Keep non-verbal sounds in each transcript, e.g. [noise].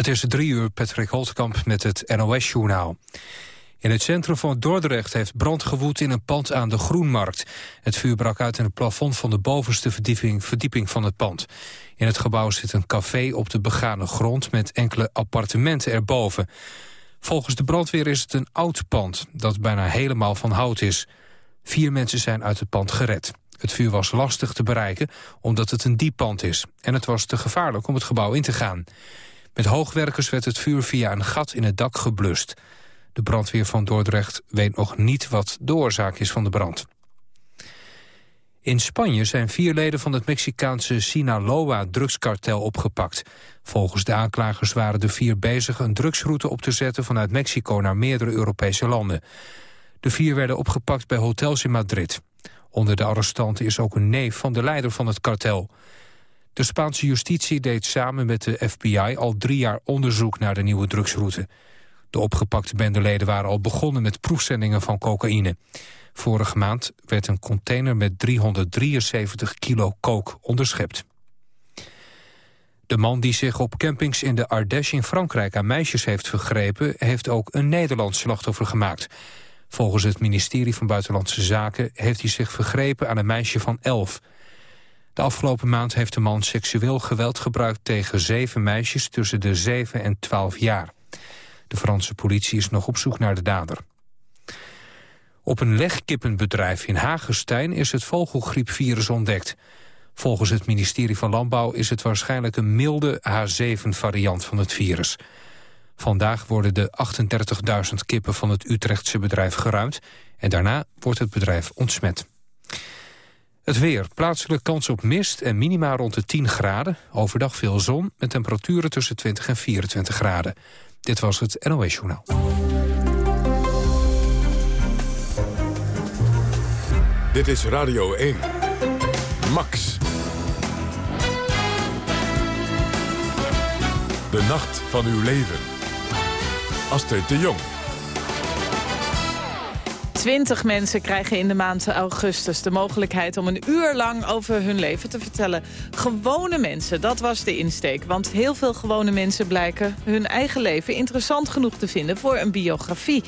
Het is drie uur, Patrick Holtkamp met het NOS-journaal. In het centrum van Dordrecht heeft brand gewoed in een pand aan de Groenmarkt. Het vuur brak uit in het plafond van de bovenste verdieping, verdieping van het pand. In het gebouw zit een café op de begane grond met enkele appartementen erboven. Volgens de brandweer is het een oud pand dat bijna helemaal van hout is. Vier mensen zijn uit het pand gered. Het vuur was lastig te bereiken omdat het een diep pand is. En het was te gevaarlijk om het gebouw in te gaan. Met hoogwerkers werd het vuur via een gat in het dak geblust. De brandweer van Dordrecht weet nog niet wat de oorzaak is van de brand. In Spanje zijn vier leden van het Mexicaanse Sinaloa-drugskartel opgepakt. Volgens de aanklagers waren de vier bezig een drugsroute op te zetten... vanuit Mexico naar meerdere Europese landen. De vier werden opgepakt bij hotels in Madrid. Onder de arrestanten is ook een neef van de leider van het kartel. De Spaanse justitie deed samen met de FBI al drie jaar onderzoek naar de nieuwe drugsroute. De opgepakte bendeleden waren al begonnen met proefzendingen van cocaïne. Vorige maand werd een container met 373 kilo kook onderschept. De man die zich op campings in de Ardèche in Frankrijk aan meisjes heeft vergrepen... heeft ook een Nederlands slachtoffer gemaakt. Volgens het ministerie van Buitenlandse Zaken heeft hij zich vergrepen aan een meisje van 11. De afgelopen maand heeft de man seksueel geweld gebruikt tegen zeven meisjes tussen de 7 en 12 jaar. De Franse politie is nog op zoek naar de dader. Op een legkippenbedrijf in Hagestein is het vogelgriepvirus ontdekt. Volgens het ministerie van Landbouw is het waarschijnlijk een milde H7-variant van het virus. Vandaag worden de 38.000 kippen van het Utrechtse bedrijf geruimd... en daarna wordt het bedrijf ontsmet. Het weer. Plaatselijk kans op mist en minima rond de 10 graden. Overdag veel zon met temperaturen tussen 20 en 24 graden. Dit was het NOS Journaal. Dit is Radio 1. Max. De nacht van uw leven. Astrid de Jong. Twintig mensen krijgen in de maand augustus de mogelijkheid om een uur lang over hun leven te vertellen. Gewone mensen, dat was de insteek. Want heel veel gewone mensen blijken hun eigen leven interessant genoeg te vinden voor een biografie.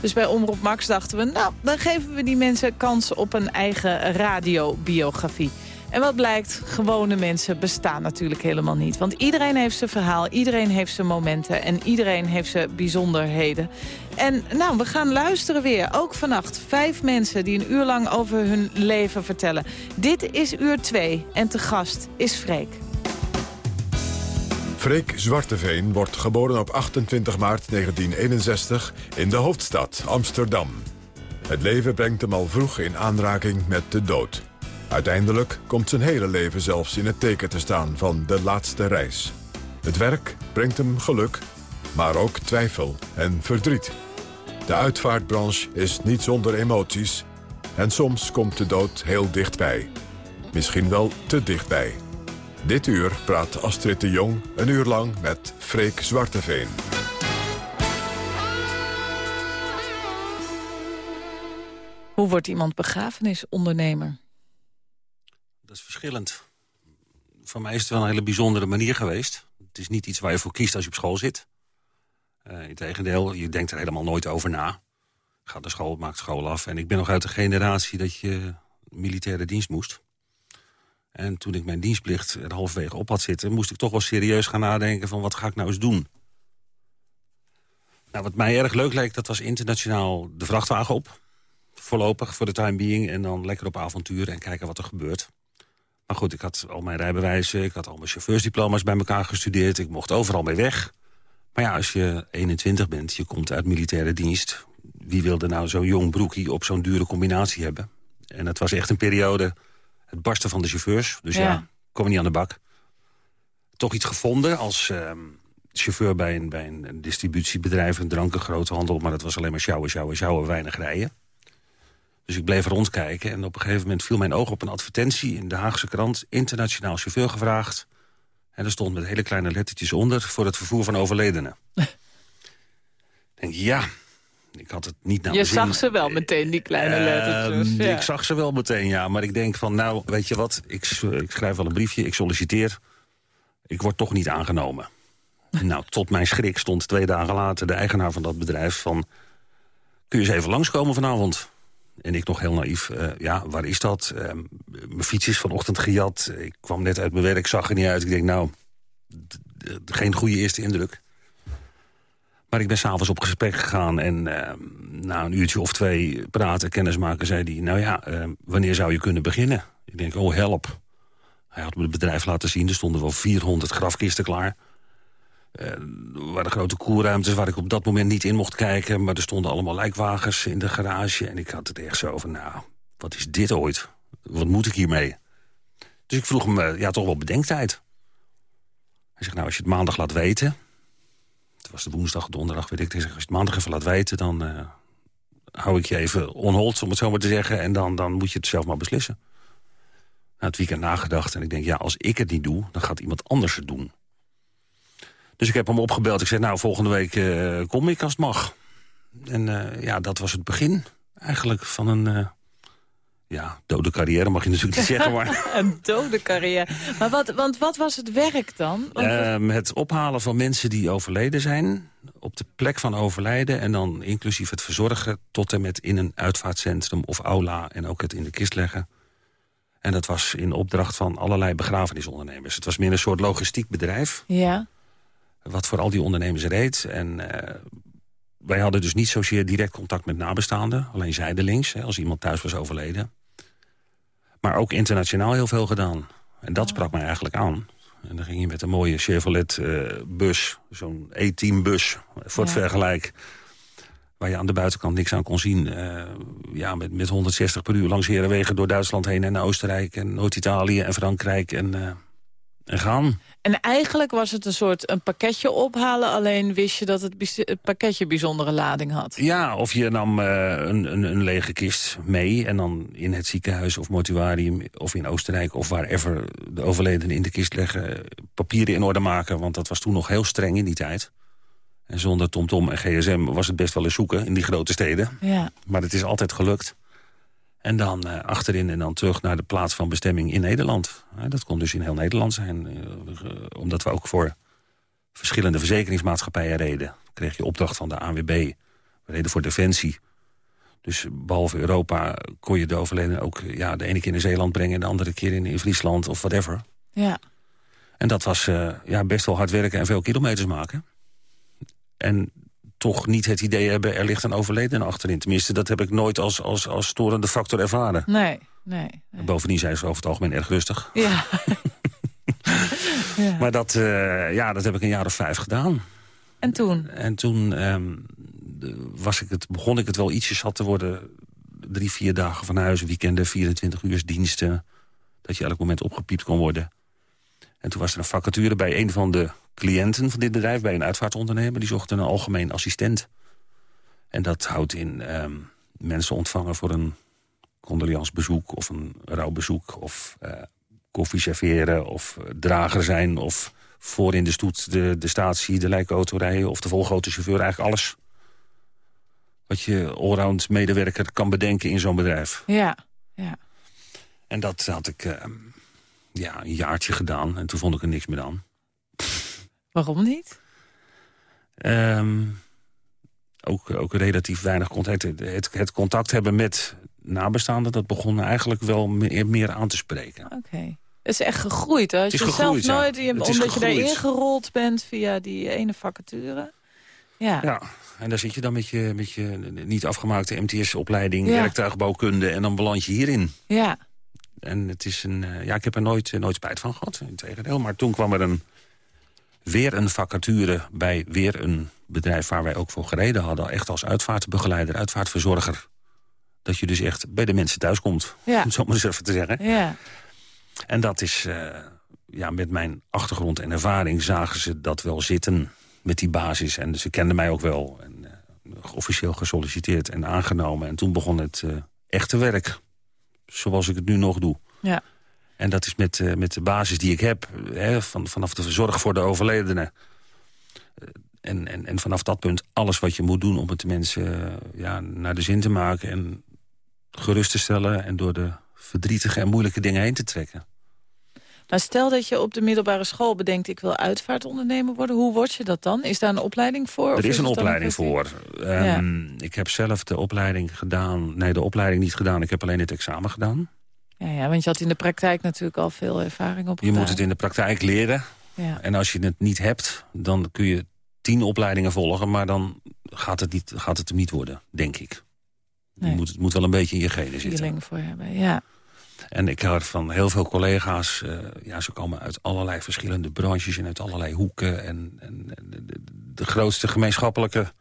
Dus bij Omroep Max dachten we, nou, dan geven we die mensen kans op een eigen radiobiografie. En wat blijkt, gewone mensen bestaan natuurlijk helemaal niet. Want iedereen heeft zijn verhaal, iedereen heeft zijn momenten... en iedereen heeft zijn bijzonderheden. En nou, we gaan luisteren weer. Ook vannacht. Vijf mensen die een uur lang over hun leven vertellen. Dit is uur twee en te gast is Freek. Freek Zwarteveen wordt geboren op 28 maart 1961 in de hoofdstad Amsterdam. Het leven brengt hem al vroeg in aanraking met de dood. Uiteindelijk komt zijn hele leven zelfs in het teken te staan van de laatste reis. Het werk brengt hem geluk, maar ook twijfel en verdriet. De uitvaartbranche is niet zonder emoties en soms komt de dood heel dichtbij. Misschien wel te dichtbij. Dit uur praat Astrid de Jong een uur lang met Freek Zwarteveen. Hoe wordt iemand begrafenisondernemer? Dat is verschillend. Voor mij is het wel een hele bijzondere manier geweest. Het is niet iets waar je voor kiest als je op school zit. Uh, Integendeel, je denkt er helemaal nooit over na. Gaat naar school, maakt school af. En ik ben nog uit de generatie dat je militaire dienst moest. En toen ik mijn dienstplicht er halverwege op had zitten... moest ik toch wel serieus gaan nadenken van wat ga ik nou eens doen. Nou, wat mij erg leuk leek, dat was internationaal de vrachtwagen op. Voorlopig, voor de time being. En dan lekker op avontuur en kijken wat er gebeurt. Maar goed, ik had al mijn rijbewijzen, ik had al mijn chauffeursdiploma's bij elkaar gestudeerd. Ik mocht overal mee weg. Maar ja, als je 21 bent, je komt uit militaire dienst... wie wilde nou zo'n jong broekie op zo'n dure combinatie hebben? En het was echt een periode, het barsten van de chauffeurs. Dus ja, ja kom niet aan de bak. Toch iets gevonden als uh, chauffeur bij een, bij een distributiebedrijf... een drankengroothandel, maar dat was alleen maar sjouwen, sjouwen, sjouwen, weinig rijden. Dus ik bleef rondkijken en op een gegeven moment viel mijn oog op een advertentie... in de Haagse krant, internationaal chauffeur gevraagd. En er stond met hele kleine lettertjes onder... voor het vervoer van overledenen. [laughs] denk, ja, ik had het niet naar Je zag ze wel meteen, die kleine uh, lettertjes. Ja. Ik zag ze wel meteen, ja. Maar ik denk van, nou, weet je wat? Ik, ik schrijf wel een briefje, ik solliciteer. Ik word toch niet aangenomen. [laughs] Nou, tot mijn schrik stond twee dagen later de eigenaar van dat bedrijf van... kun je eens even langskomen vanavond? En ik nog heel naïef, uh, ja, waar is dat? Uh, mijn fiets is vanochtend gejat. Ik kwam net uit mijn werk, zag er niet uit. Ik denk, nou, geen goede eerste indruk. Maar ik ben s'avonds op gesprek gegaan en uh, na een uurtje of twee praten, kennismaken, zei hij... nou ja, wanneer zou je kunnen beginnen? Ik denk, oh help. Hij had me het bedrijf laten zien, er stonden wel 400 grafkisten klaar... Uh, er waren grote koelruimtes waar ik op dat moment niet in mocht kijken... maar er stonden allemaal lijkwagens in de garage. En ik had het echt zo van, nou, wat is dit ooit? Wat moet ik hiermee? Dus ik vroeg hem, uh, ja, toch wel bedenktijd. Hij zegt, nou, als je het maandag laat weten... het was de woensdag, donderdag, weet ik. Hij zegt, als je het maandag even laat weten... dan uh, hou ik je even onhold, om het zo maar te zeggen... en dan, dan moet je het zelf maar beslissen. Na het weekend nagedacht en ik denk, ja, als ik het niet doe... dan gaat iemand anders het doen. Dus ik heb hem opgebeld. Ik zei, nou, volgende week uh, kom ik als het mag. En uh, ja, dat was het begin eigenlijk van een... Uh, ja, dode carrière mag je natuurlijk niet zeggen, maar... [laughs] een dode carrière. Maar wat, want wat was het werk dan? Um, het ophalen van mensen die overleden zijn... op de plek van overlijden... en dan inclusief het verzorgen tot en met in een uitvaartcentrum of aula... en ook het in de kist leggen. En dat was in opdracht van allerlei begrafenisondernemers. Het was meer een soort logistiek bedrijf. Ja wat voor al die ondernemers reed. En uh, wij hadden dus niet zozeer direct contact met nabestaanden. Alleen zijdelings, hè, als iemand thuis was overleden. Maar ook internationaal heel veel gedaan. En dat oh. sprak mij eigenlijk aan. En dan ging je met een mooie Chevrolet-bus, uh, zo'n E-team-bus, voor het ja. vergelijk... waar je aan de buitenkant niks aan kon zien. Uh, ja, met, met 160 per uur langs herenwegen door Duitsland heen... en naar Oostenrijk en Noord-Italië en Frankrijk en, en gaan. En eigenlijk was het een soort een pakketje ophalen... alleen wist je dat het, het pakketje bijzondere lading had. Ja, of je nam uh, een, een, een, lege kist mee... en dan in het ziekenhuis of mortuarium of in Oostenrijk... of wherever de overledene in de kist leggen... papieren in orde maken, want dat was toen nog heel streng in die tijd. En zonder TomTom -tom en GSM was het best wel eens zoeken in die grote steden. Ja. Maar het is altijd gelukt. En dan uh, achterin en dan terug naar de plaats van bestemming in Nederland. Uh, dat kon dus in heel Nederland zijn. Uh, omdat we ook voor verschillende verzekeringsmaatschappijen reden. kreeg je opdracht van de ANWB. We reden voor Defensie. Dus behalve Europa kon je de overledene ook ja, de ene keer in Zeeland brengen... en de andere keer in, in Friesland of whatever. Ja. En dat was ja, best wel hard werken en veel kilometers maken. En toch niet het idee hebben... er ligt een overledene achterin. Tenminste, dat heb ik nooit als, als, als storende factor ervaren. Nee, nee. nee. Bovendien zijn ze over het algemeen erg rustig. Ja. [laughs] ja. Maar dat, uh, ja, dat heb ik een jaar of vijf gedaan. En toen? En toen um, was ik het, begon ik het wel ietsjes zat te worden. Drie, vier dagen van huis, weekenden, 24 uur diensten. Dat je elk moment opgepiept kon worden. En toen was er een vacature bij een van de cliënten van dit bedrijf... bij een uitvaartondernemer, die zochten een algemeen assistent. En dat houdt in um, mensen ontvangen voor een condoleansbezoek... of een rouwbezoek, of uh, koffie serveren, of drager zijn... of voor in de stoet de, de statie, de lijkauto rijden... of de volgrote chauffeur, eigenlijk alles... wat je allround medewerker kan bedenken in zo'n bedrijf. Ja, ja. En dat had ik... Uh, ja, een jaartje gedaan. En toen vond ik er niks meer aan. Waarom niet? Um, ook, ook relatief weinig contact. Het, het, contact hebben met nabestaanden... dat begon eigenlijk wel meer, meer aan te spreken. Oké. Okay. Het is echt gegroeid. Hè? Als je zelf nooit, je, omdat gegroeid. je daarin gerold bent via die ene vacature. Ja. ja, en daar zit je dan met je, met je niet afgemaakte MTS-opleiding... Ja. werktuigbouwkunde en dan beland je hierin. Ja. En het is een, uh, ja, ik heb er nooit, nooit spijt van gehad, integendeel. Maar toen kwam er een, weer een vacature bij weer een bedrijf... waar wij ook voor gereden hadden, echt als uitvaartbegeleider, uitvaartverzorger. Dat je dus echt bij de mensen thuis komt, ja. om het zo maar eens even te zeggen. Ja. En dat is, uh, ja, met mijn achtergrond en ervaring zagen ze dat wel zitten met die basis. En ze kenden mij ook wel. En, uh, officieel gesolliciteerd en aangenomen. En toen begon het echte werk zoals ik het nu nog doe. Ja. En dat is met, uh, met de basis die ik heb, hè, van, vanaf de zorg voor de overledene. Uh, en, en, en vanaf dat punt alles wat je moet doen om het de mensen uh, ja, naar de zin te maken... en gerust te stellen en door de verdrietige en moeilijke dingen heen te trekken. Maar stel dat je op de middelbare school bedenkt... ik wil uitvaartondernemer worden. Hoe word je dat dan? Is daar een opleiding voor? Er is een opleiding voor. Um, Ik heb zelf de opleiding gedaan... Nee, de opleiding niet gedaan. Ik heb alleen het examen gedaan. Ja, ja want je had in de praktijk natuurlijk al veel ervaring op. Je moet het in de praktijk leren. Ja. En als je het niet hebt, dan kun je tien opleidingen volgen... maar dan gaat het, niet, gaat het hem niet worden, denk ik. Je moet, het moet wel een beetje in je genen zitten. voor hebben, ja. En ik hoor van heel veel collega's, uh, ja, ze komen uit allerlei verschillende branches en uit allerlei hoeken. En, en de, de, grootste gemeenschappelijke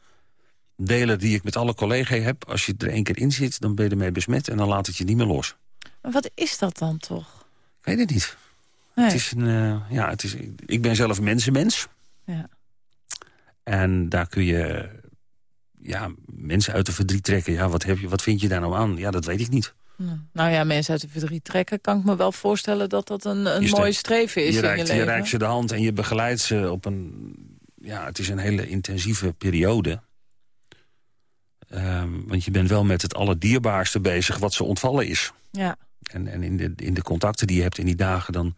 delen die ik met alle collega's heb, als je er één keer in zit, dan ben je ermee besmet en dan laat het je niet meer los. Maar wat is dat dan toch? Ik weet het niet. Nee. Het is een, uh, ja, het is, ik ben zelf mensenmens. Ja. En daar kun je ja, mensen uit de verdriet trekken. Ja, wat, heb je, wat vind je daar nou aan? Ja, dat weet ik niet. Nou ja, mensen uit de verdriet trekken... kan ik me wel voorstellen dat dat een, een mooie streven is je in je leven. Je reikt ze de hand en je begeleidt ze op een... Ja, het is een hele intensieve periode. Um, want je bent wel met het allerdierbaarste bezig wat ze ontvallen is. Ja. En, en in, de, in de contacten die je hebt in die dagen... dan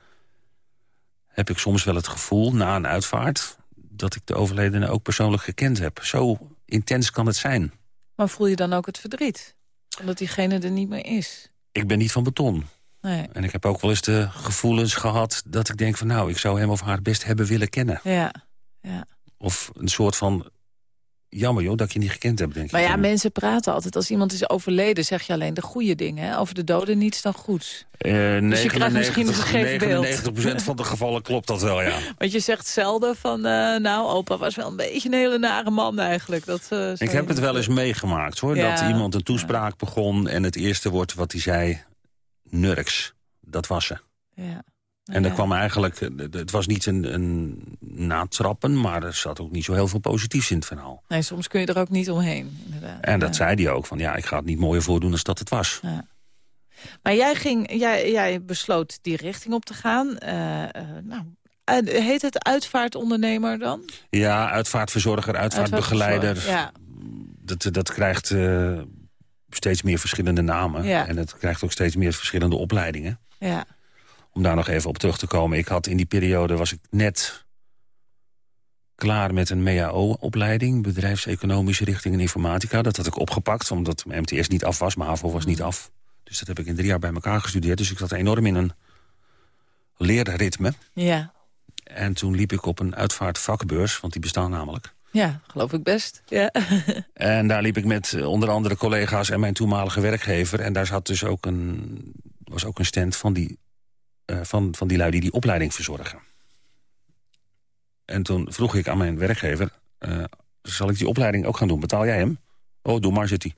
heb ik soms wel het gevoel, na een uitvaart... dat ik de overledene ook persoonlijk gekend heb. Zo intens kan het zijn. Maar voel je dan ook het verdriet? Omdat diegene er niet meer is? Ik ben niet van beton. Nee. En ik heb ook wel eens de gevoelens gehad dat ik denk van... nou, ik zou hem of haar best hebben willen kennen. Ja, ja. Of een soort van jammer joh, dat ik je niet gekend heb, denk ik. Maar ja, mensen praten altijd. Als iemand is overleden, zeg je alleen de goede dingen. Hè? Over de doden niets dan goed. Uh, dus je krijgt misschien een gegeven beeld. 99% van de gevallen klopt dat wel, ja. [laughs] Want je zegt zelden van, uh, nou, opa was wel een beetje een hele nare man eigenlijk. Dat, uh, ik heb het wel eens meegemaakt, hoor. Ja. Dat iemand een toespraak begon en het eerste woord wat hij zei... Nurks, dat was ze. Ja. En er kwam eigenlijk, eh, het was niet een, een natrappen, maar er zat ook niet zo heel veel positiefs in het verhaal. Nee, soms kun je er ook niet omheen. Inderdaad. En dat zei hij ook, van ja, ik ga het niet mooier voordoen dan dat het was. Ja. Maar jij, ging, jij, jij besloot die richting op te gaan. Uh, uh, nou, heet het uitvaartondernemer dan? Ja, uitvaartverzorger, uitvaartbegeleider. Ja. Dat, dat krijgt uh, steeds meer verschillende namen. Ja. En het krijgt ook steeds meer verschillende opleidingen. Ja om daar nog even op terug te komen. Ik had in die periode was ik net klaar met een MEAO-opleiding... bedrijfseconomische richting en informatica. Dat had ik opgepakt, omdat mijn MTS niet af was. Mijn HAVO was niet mm. af. Dus dat heb ik in drie jaar bij elkaar gestudeerd. Dus ik zat enorm in een leerritme. Ja. En toen liep ik op een uitvaartvakbeurs, want die bestaan namelijk. Ja, geloof ik best. Ja. [laughs] en daar liep ik met eh, onder andere collega's en mijn toenmalige werkgever. En daar zat dus ook een, was ook een stand van die van, van die lui die die opleiding verzorgen. En toen vroeg ik aan mijn werkgever... Uh, zal ik die opleiding ook gaan doen? Betaal jij hem? Oh, doe maar, zit hij.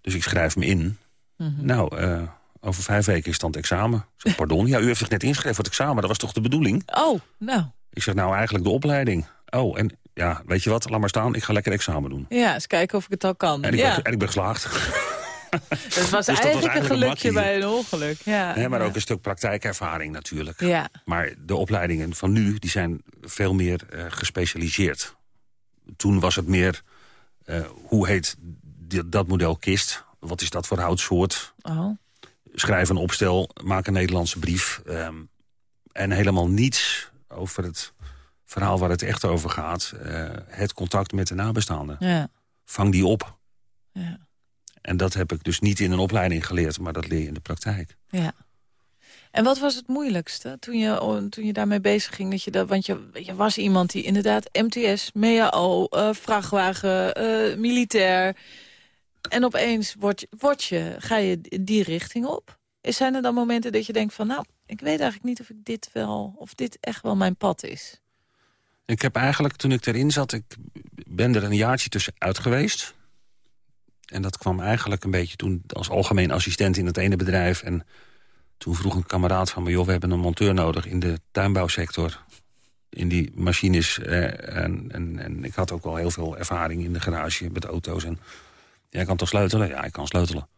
Dus ik schrijf me in. Mhm. Nou, uh, over vijf weken is dan het examen. Zeg, pardon, ja, u heeft zich net ingeschreven voor het examen. Dat was toch de bedoeling? Oh, nou. Ik zeg, nou, eigenlijk de opleiding. Oh, en ja, weet je wat, laat maar staan. Ik ga lekker examen doen. Ja, eens kijken of ik het al kan. En ik, ja. ben, en ik ben geslaagd. [laughs] [laughs] Het was, dus eigenlijk een gelukje bij een ongeluk. Ja, nee, maar ook een stuk praktijkervaring natuurlijk. Ja. Maar de opleidingen van nu die zijn veel meer uh, gespecialiseerd. Toen was het meer, uh, hoe heet die, dat model kist? Wat is dat voor houtsoort? Oh. Schrijf een opstel, maak een Nederlandse brief. Um, en helemaal niets over het verhaal waar het echt over gaat. Uh, het contact met de nabestaanden. Ja. Vang die op. Ja. En dat heb ik dus niet in een opleiding geleerd, maar dat leer je in de praktijk. Ja. En wat was het moeilijkste toen je, toen je daarmee bezig ging? Dat je dat, want je, je was iemand die inderdaad MTS, MEAO, uh, vrachtwagen, uh, militair... en opeens word, word je, ga je die richting op. Zijn er dan momenten dat je denkt van... nou, ik weet eigenlijk niet of ik dit wel, of dit echt wel mijn pad is? Ik heb eigenlijk, toen ik erin zat, ik ben er een jaartje tussenuit geweest. En dat kwam eigenlijk een beetje toen als algemeen assistent in het ene bedrijf. En toen vroeg een kameraad van me... joh, we hebben een monteur nodig in de tuinbouwsector. In die machines. Eh, en, en, en ik had ook al heel veel ervaring in de garage met auto's. En jij kan toch sleutelen? Ja, ik kan sleutelen.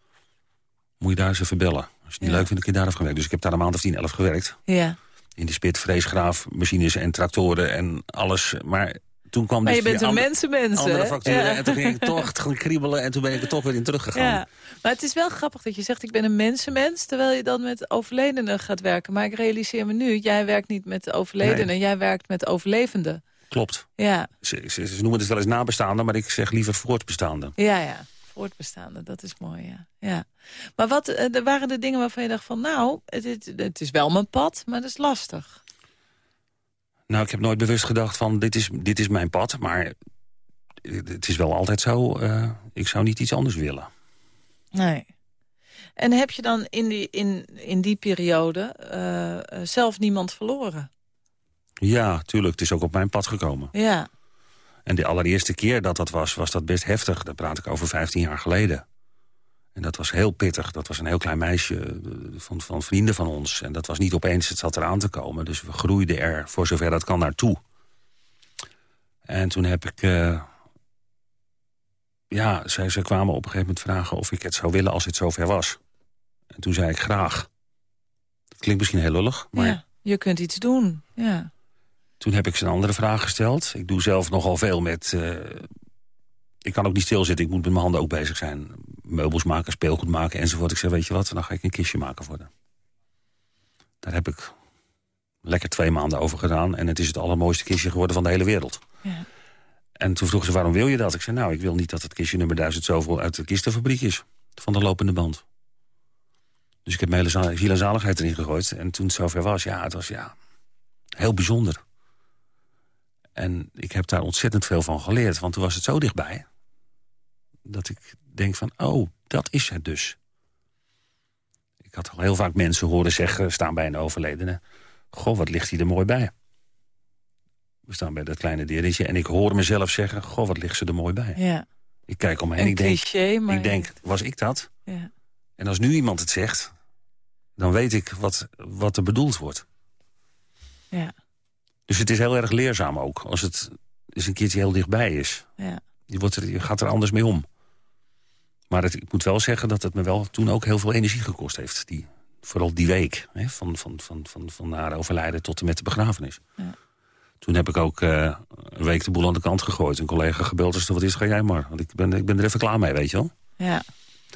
Moet je daar eens even bellen. Als je het niet leuk vindt, kun je daar even gewerkt. Dus ik heb daar een maand of tien, elf gewerkt. Ja. In de spit, vreesgraaf, machines en tractoren en alles. Maar toen kwam Maar dus je bent een andere- mensenmens, andere facturen. Ja. En toen ging ik toch ging kriebelen en toen ben ik er toch weer in teruggegaan. Ja, maar het is wel grappig dat je zegt ik ben een mensenmens... terwijl je dan met overledenen gaat werken. Maar ik realiseer me nu, jij werkt niet met overledenen... Nee. jij werkt met overlevenden. Klopt. Ja, Ze, ze, ze noemen het wel eens nabestaanden, maar ik zeg liever voortbestaanden. ja, ja. Voortbestaande, dat is mooi, ja. ja. Maar wat eh, er waren de dingen waarvan je dacht van... nou, het, het, het is wel mijn pad, maar dat is lastig. Nou, ik heb nooit bewust gedacht van dit is, dit is mijn pad, maar het is wel altijd zo, eh, ik zou niet iets anders willen. Nee. En heb je dan in die, in, in die periode eh, eh, zelf niemand verloren? Ja, tuurlijk, het is ook op mijn pad gekomen. Ja, En de allereerste keer dat dat was, was dat best heftig. Daar praat ik over 15 jaar geleden. En dat was heel pittig. Dat was een heel klein meisje eh, van, van vrienden van ons. En dat was niet opeens, het zat eraan te komen. Dus we groeiden er, voor zover dat kan, naartoe. En toen heb ik... eh, ja, zij, ze kwamen op een gegeven moment vragen of ik het zou willen als het zover was. En toen zei ik graag. Dat klinkt misschien heel lullig, maar... ja, je kunt iets doen. Ja, Toen heb ik ze een andere vraag gesteld. Ik doe zelf nogal veel met... eh, ik kan ook niet stilzitten, ik moet met mijn handen ook bezig zijn. Meubels maken, speelgoed maken enzovoort. Ik zei, weet je wat, dan ga ik een kistje maken voor haar. Daar heb ik lekker twee maanden over gedaan. En het is het allermooiste kistje geworden van de hele wereld. ja. En toen vroegen ze, waarom wil je dat? Ik zei, nou, ik wil niet dat het kistje nummer 1000 zoveel uit de kistenfabriek is. Van de lopende band. Dus ik heb mijn hele zaligheid erin gegooid. En toen het zover was, ja, het was ja, heel bijzonder. En ik heb daar ontzettend veel van geleerd. Want toen was het zo dichtbij. Dat ik denk van, oh, dat is het dus. Ik had al heel vaak mensen horen zeggen, staan bij een overledene... Goh, wat ligt hij er mooi bij. We staan bij dat kleine diertje en ik hoor mezelf zeggen... Goh, wat ligt ze er mooi bij. ja. Ik kijk om me heen ik denk, maar... ik denk, was ik dat? Ja. En als nu iemand het zegt, dan weet ik wat, wat er bedoeld wordt. Ja, Dus het is heel erg leerzaam ook. Als het eens een keertje heel dichtbij is. ja. Je, wordt er, je gaat er anders mee om. Maar het, ik moet wel zeggen dat het me wel toen ook heel veel energie gekost heeft. Die, vooral die week. Hè, van, van, van, van, van de overlijden tot en met de begrafenis. Ja. Toen heb ik ook eh, een week de boel aan de kant gegooid. Een collega gebeld, dus wat is, ga jij maar. Want ik ben, ik ben er even klaar mee, weet je wel. ja.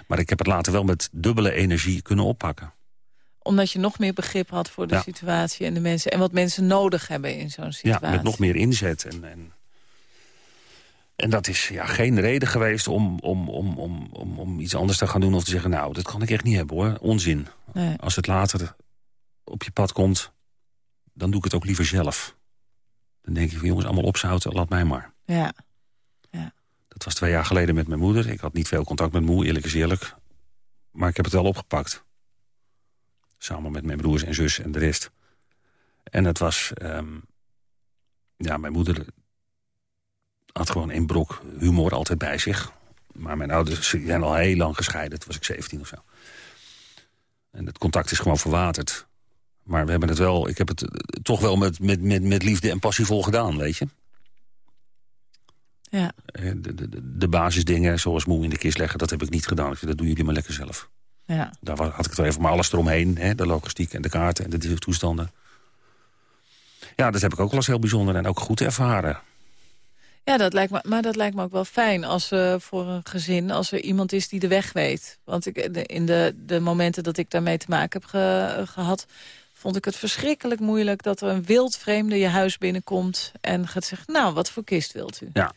Maar ik heb het later wel met dubbele energie kunnen oppakken. Omdat je nog meer begrip had voor de Ja. situatie en de mensen... en wat mensen nodig hebben in zo'n situatie. Ja, met nog meer inzet. En, en, en dat is ja, geen reden geweest om, om, om, om, om, om iets anders te gaan doen... of te zeggen, nou, dat kan ik echt niet hebben, hoor. Onzin. Nee. Als het later op je pad komt, dan doe ik het ook liever zelf. Dan denk ik van, jongens, allemaal opzouten, laat mij maar. Ja, Dat was twee jaar geleden met mijn moeder. Ik had niet veel contact met moe, eerlijk is eerlijk. Maar ik heb het wel opgepakt. Samen met mijn broers en zus en de rest. En het was... ehm, ja, mijn moeder had gewoon een brok humor altijd bij zich. Maar mijn ouders zijn al heel lang gescheiden. Toen was ik 17 of zo. En het contact is gewoon verwaterd. Maar we hebben het wel... Ik heb het eh, toch wel met, met, met, met liefde en passie vol gedaan, weet je. ja, Eh, De, de, de- basisdingen, zoals moe in de kist leggen, dat heb ik niet gedaan. Ik zei, dat doen jullie maar lekker zelf. ja. Daar had ik het wel even, maar alles eromheen. Hè, de logistiek en de kaarten en de toestanden. Ja, dat heb ik ook wel eens heel bijzonder en ook goed ervaren. Ja, dat lijkt me, maar dat lijkt me ook wel fijn als eh, voor een gezin... als er iemand is die de weg weet. Want ik, in de, de momenten dat ik daarmee te maken heb ge- gehad... vond ik het verschrikkelijk moeilijk dat er een wild vreemde je huis binnenkomt... en gaat zeggen, nou, wat voor kist wilt u? Ja.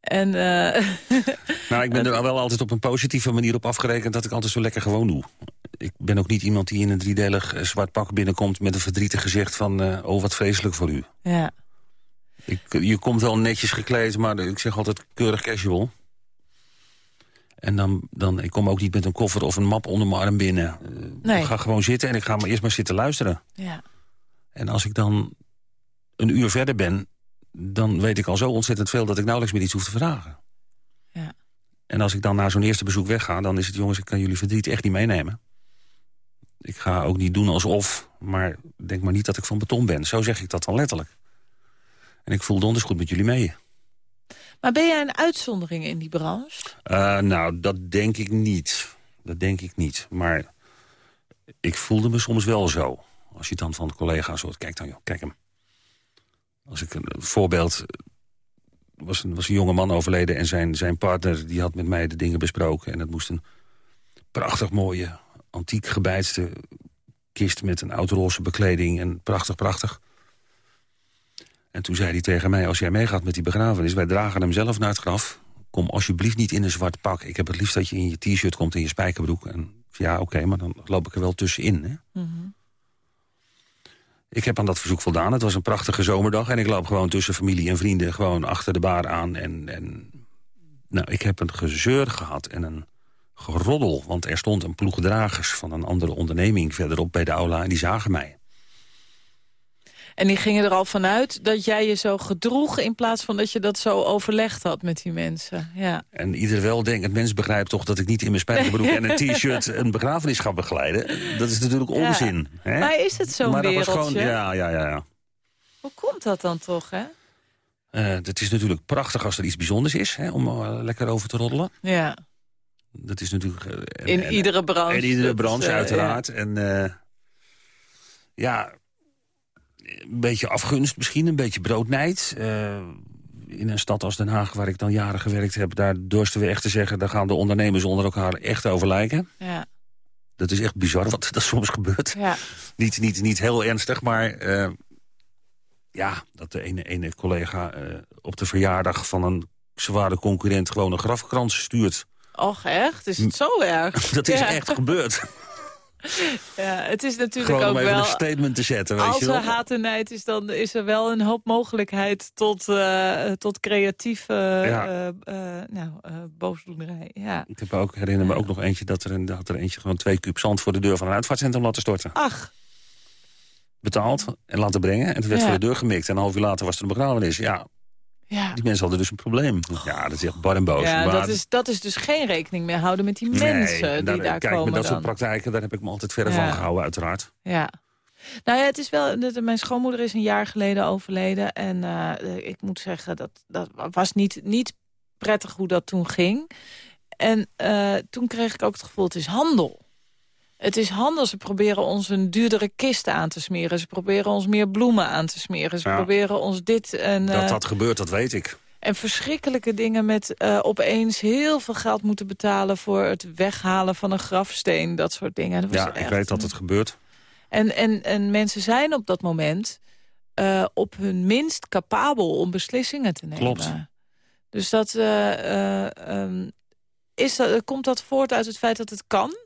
En eh, [laughs] Nou, ik ben [laughs] er wel altijd op een positieve manier op afgerekend... dat ik altijd zo lekker gewoon doe. Ik ben ook niet iemand die in een driedelig eh, zwart pak binnenkomt... met een verdrietig gezicht van, oh, wat vreselijk voor u. ja, Ik, je komt wel netjes gekleed, maar ik zeg altijd keurig casual. En dan, dan, ik kom ook niet met een koffer of een map onder mijn arm binnen. Eh, Nee. Ik ga gewoon zitten en ik ga maar eerst maar zitten luisteren. ja, En als ik dan een uur verder ben... dan weet ik al zo ontzettend veel dat ik nauwelijks meer iets hoef te vragen. ja. En als ik dan na zo'n eerste bezoek wegga... dan is het, jongens, ik kan jullie verdriet echt niet meenemen. Ik ga ook niet doen alsof, maar denk maar niet dat ik van beton ben. Zo zeg ik dat dan letterlijk. En ik voel donders goed met jullie mee. Maar ben jij een uitzondering in die branche? Eh, nou, dat denk ik niet. Dat denk ik niet. Maar ik voelde me soms wel zo. Als je dan van collega's hoort, kijk dan joh, kijk hem. Als ik een voorbeeld... was een, was een jonge man overleden en zijn, zijn partner die had met mij de dingen besproken. En het moest een prachtig mooie, antiek gebeidste kist met een oud-roze bekleding. En prachtig, prachtig. En toen zei hij tegen mij, als jij meegaat met die begrafenis... wij dragen hem zelf naar het graf. Kom alsjeblieft niet in een zwart pak. Ik heb het liefst dat je in je t-shirt komt en je spijkerbroek. En ja, oké, maar dan loop ik er wel tussenin. Hè? Mhm. Ik heb aan dat verzoek voldaan. Het was een prachtige zomerdag en ik loop gewoon tussen familie en vrienden... gewoon achter de baar aan. En, en nou, ik heb een gezeur gehad en een geroddel. Want er stond een ploeg dragers van een andere onderneming verderop bij de aula... en die zagen mij. En die gingen er al vanuit dat jij je zo gedroeg... in plaats van dat je dat zo overlegd had met die mensen. Ja. En ieder wel denkt, het mens begrijpt toch dat ik niet in mijn spijkerbroek [laughs] en een t-shirt een begrafenis ga begeleiden. Dat is natuurlijk onzin. Hè? Maar is het zo'n Maar dat was wereldje? gewoon, ja, ja, ja. ja. Hoe komt dat dan toch, hè? Eh, het is natuurlijk prachtig als er iets bijzonders is, hè, om eh, lekker over te roddelen. Ja, Dat is natuurlijk... eh, en- in en- iedere branche. In iedere is, branche, eh, uiteraard. En eh, ja, een beetje afgunst misschien, een beetje broodnijd. Eh, in een stad als Den Haag, waar ik dan jaren gewerkt heb... daar dorsten we echt te zeggen, daar gaan de ondernemers onder elkaar echt over lijken. Ja, Dat is echt bizar wat er [laughs] soms gebeurt. ja. Niet, niet, niet heel ernstig, maar eh, ja, dat de ene, ene collega eh, op de verjaardag van een zware concurrent gewoon een grafkrans stuurt. Och, echt? Is het zo erg? [laughs] Dat is Ja. echt gebeurd. [laughs] Ja, het is natuurlijk Gewoon om ook even wel... een statement te zetten, weet Als je er wel. haat en nijd is, dan is er wel een hoop mogelijkheid tot, eh, tot creatieve Ja. eh, eh, nou, boosdoenerij. Ja. Ik heb ook, herinner me ook nog eentje dat er, een, dat er eentje gewoon twee kuub zand voor de deur van een uitvaartcentrum laten storten. Ach, Betaald en laten brengen. En het werd Ja. voor de deur gemikt. En een half uur later was er een begrafenis. Ja, ja. die mensen hadden dus een probleem. Ja, dat is echt bar en boos. Ja, maar, dat is, dat is dus geen rekening meer houden met die mensen en die daar kijk, komen met dat dan. soort praktijken, daar heb ik me altijd verder Ja. van gehouden, uiteraard. Ja. Nou ja, het is wel. Mijn schoonmoeder is een jaar geleden overleden. En eh, ik moet zeggen, dat, dat was niet, niet prettig hoe dat toen ging. En eh, toen kreeg ik ook het gevoel, het is handel. Het is handel. Ze proberen ons een duurdere kist aan te smeren. Ze proberen ons meer bloemen aan te smeren. Ze Ja. proberen ons dit en, Dat eh, dat gebeurt, dat weet ik. en verschrikkelijke dingen met eh, opeens heel veel geld moeten betalen... voor het weghalen van een grafsteen, dat soort dingen. Dat was Ja, ik weet dat het gebeurt. en, en, en mensen zijn op dat moment eh, op hun minst capabel om beslissingen te nemen. Klopt. Dus dat, eh, eh, ehm, is dat, komt dat voort uit het feit dat het kan?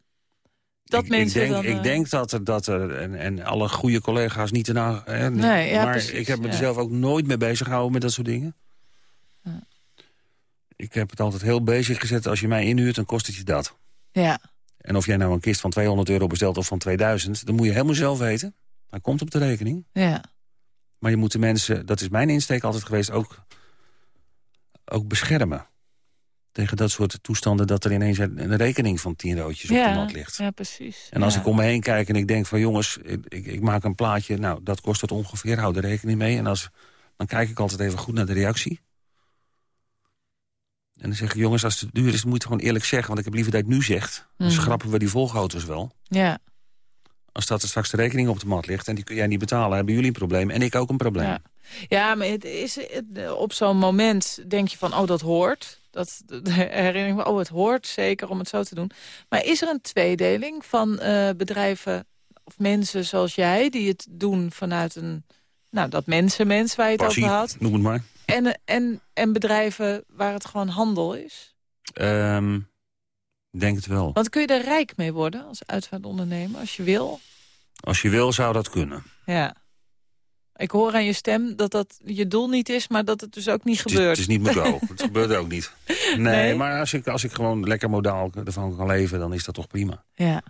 Dat ik, mensen ik denk, dan, ik eh, denk dat er, dat er en, en alle goede collega's niet erna... Hè, Nee, ja, maar precies, ik heb me ja. er zelf ook nooit mee bezig gehouden met dat soort dingen. Ja. Ik heb het altijd heel bezig gezet. Als je mij inhuurt, dan kost het je dat. Ja, En of jij nou een kist van 200 euro bestelt of van 2000... dan moet je helemaal zelf weten. Hij komt op de rekening. ja, Maar je moet de mensen, dat is mijn insteek altijd geweest... ook, ook beschermen. Tegen dat soort toestanden dat er ineens een rekening van 10 roodjes op de mat ligt. ja, precies. En als ja. ik om me heen kijk en ik denk van jongens, ik, ik, ik maak een plaatje, nou dat kost het ongeveer, hou er rekening mee. En als, dan kijk ik altijd even goed naar de reactie. En dan zeg ik, jongens, als het duur is, moet je het gewoon eerlijk zeggen. Want ik heb liever dat je het nu zegt. Dan Mhm. schrappen we die volgauto's wel. Ja, Als dat er straks de rekening op de mat ligt en die kun jij niet betalen, hebben jullie een probleem en ik ook een probleem. ja. ja, maar het is, het- op zo'n moment denk je van, oh, dat hoort. Dat, [laughs] de herinnering van, oh, het hoort zeker om het zo te doen. Maar is er een tweedeling van eh, bedrijven of mensen zoals jij... die het doen vanuit een, nou, dat mensenmens waar je het Passie, over had... noem het maar. En, en, en bedrijven waar het gewoon handel is? Ehm, ik denk het wel. Want kun je er rijk mee worden als uitvaartondernemer, als je wil? Als je wil, zou dat kunnen. Ja. Ik hoor aan je stem dat dat je doel niet is, maar dat het dus ook niet Het is, gebeurt. het is niet mijn [laughs] het gebeurt ook niet. Nee, Nee? maar als ik, als ik gewoon lekker modaal ervan kan leven, dan is dat toch prima. Ja.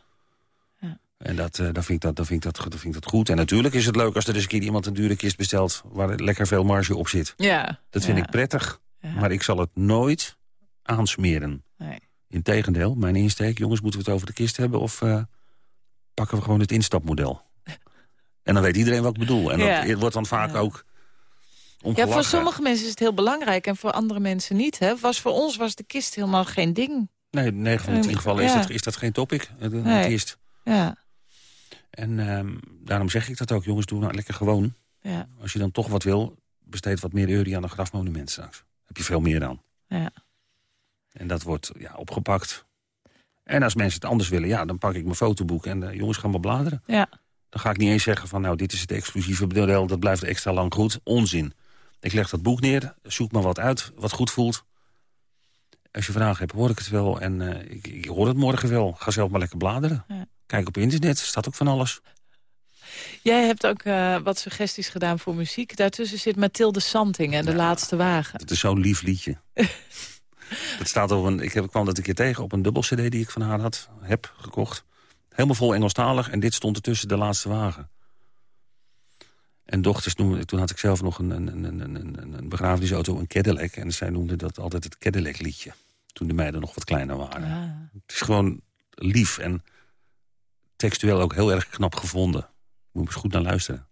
En dat, eh, dan, vind ik dat, dan, vind ik dat, dan vind ik dat goed. En natuurlijk is het leuk als er eens een keer iemand een dure kist bestelt... waar lekker veel marge op zit. Ja. Dat vind Ja. ik prettig. Ja. Maar ik zal het nooit aansmeren. Nee. Integendeel, mijn insteek... jongens, moeten we het over de kist hebben... of eh, pakken we gewoon het instapmodel? En dan weet iedereen wat ik bedoel. En dat Ja. wordt dan vaak Ja. ook Ja, voor sommige mensen is het heel belangrijk en voor andere mensen niet. Hè? Was voor ons was de kist helemaal geen ding. Nee, 9 van de 10 Ehm, gevallen is, ja. dat, is dat geen topic. De, de Nee. kist. Ja, En ehm, daarom zeg ik dat ook. Jongens, doe nou lekker gewoon. ja, Als je dan toch wat wil, besteed wat meer euro aan een grafmonument straks. heb je veel meer aan. Ja. En dat wordt ja, opgepakt. En als mensen het anders willen, ja, dan pak ik mijn fotoboek... en uh, jongens gaan wel bladeren. Ja. Dan ga ik niet eens zeggen van, nou, dit is het exclusieve model... dat blijft extra lang goed. Onzin. Ik leg dat boek neer, zoek maar wat uit, wat goed voelt. Als je vragen hebt, hoor ik het wel. En uh, ik, ik, hoor het morgen wel. Ga zelf maar lekker bladeren. Ja. Kijk op internet, staat ook van alles. Jij hebt ook uh, wat suggesties gedaan voor muziek. Daartussen zit Mathilde Santing en De ja, Laatste Wagen. Het is zo'n lief liedje. [laughs] dat staat op een, ik heb, kwam dat een keer tegen op een dubbel cd die ik van haar had, heb gekocht. Helemaal vol Engelstalig en dit stond ertussen De Laatste Wagen. En dochters noemden, toen had ik zelf nog een, een, een, een, een begrafenisauto, een Cadillac. En zij noemden dat altijd het Cadillac liedje. Toen de meiden nog wat kleiner waren. Ah. Het is gewoon lief en textueel ook heel erg knap gevonden. Moet eens goed naar luisteren.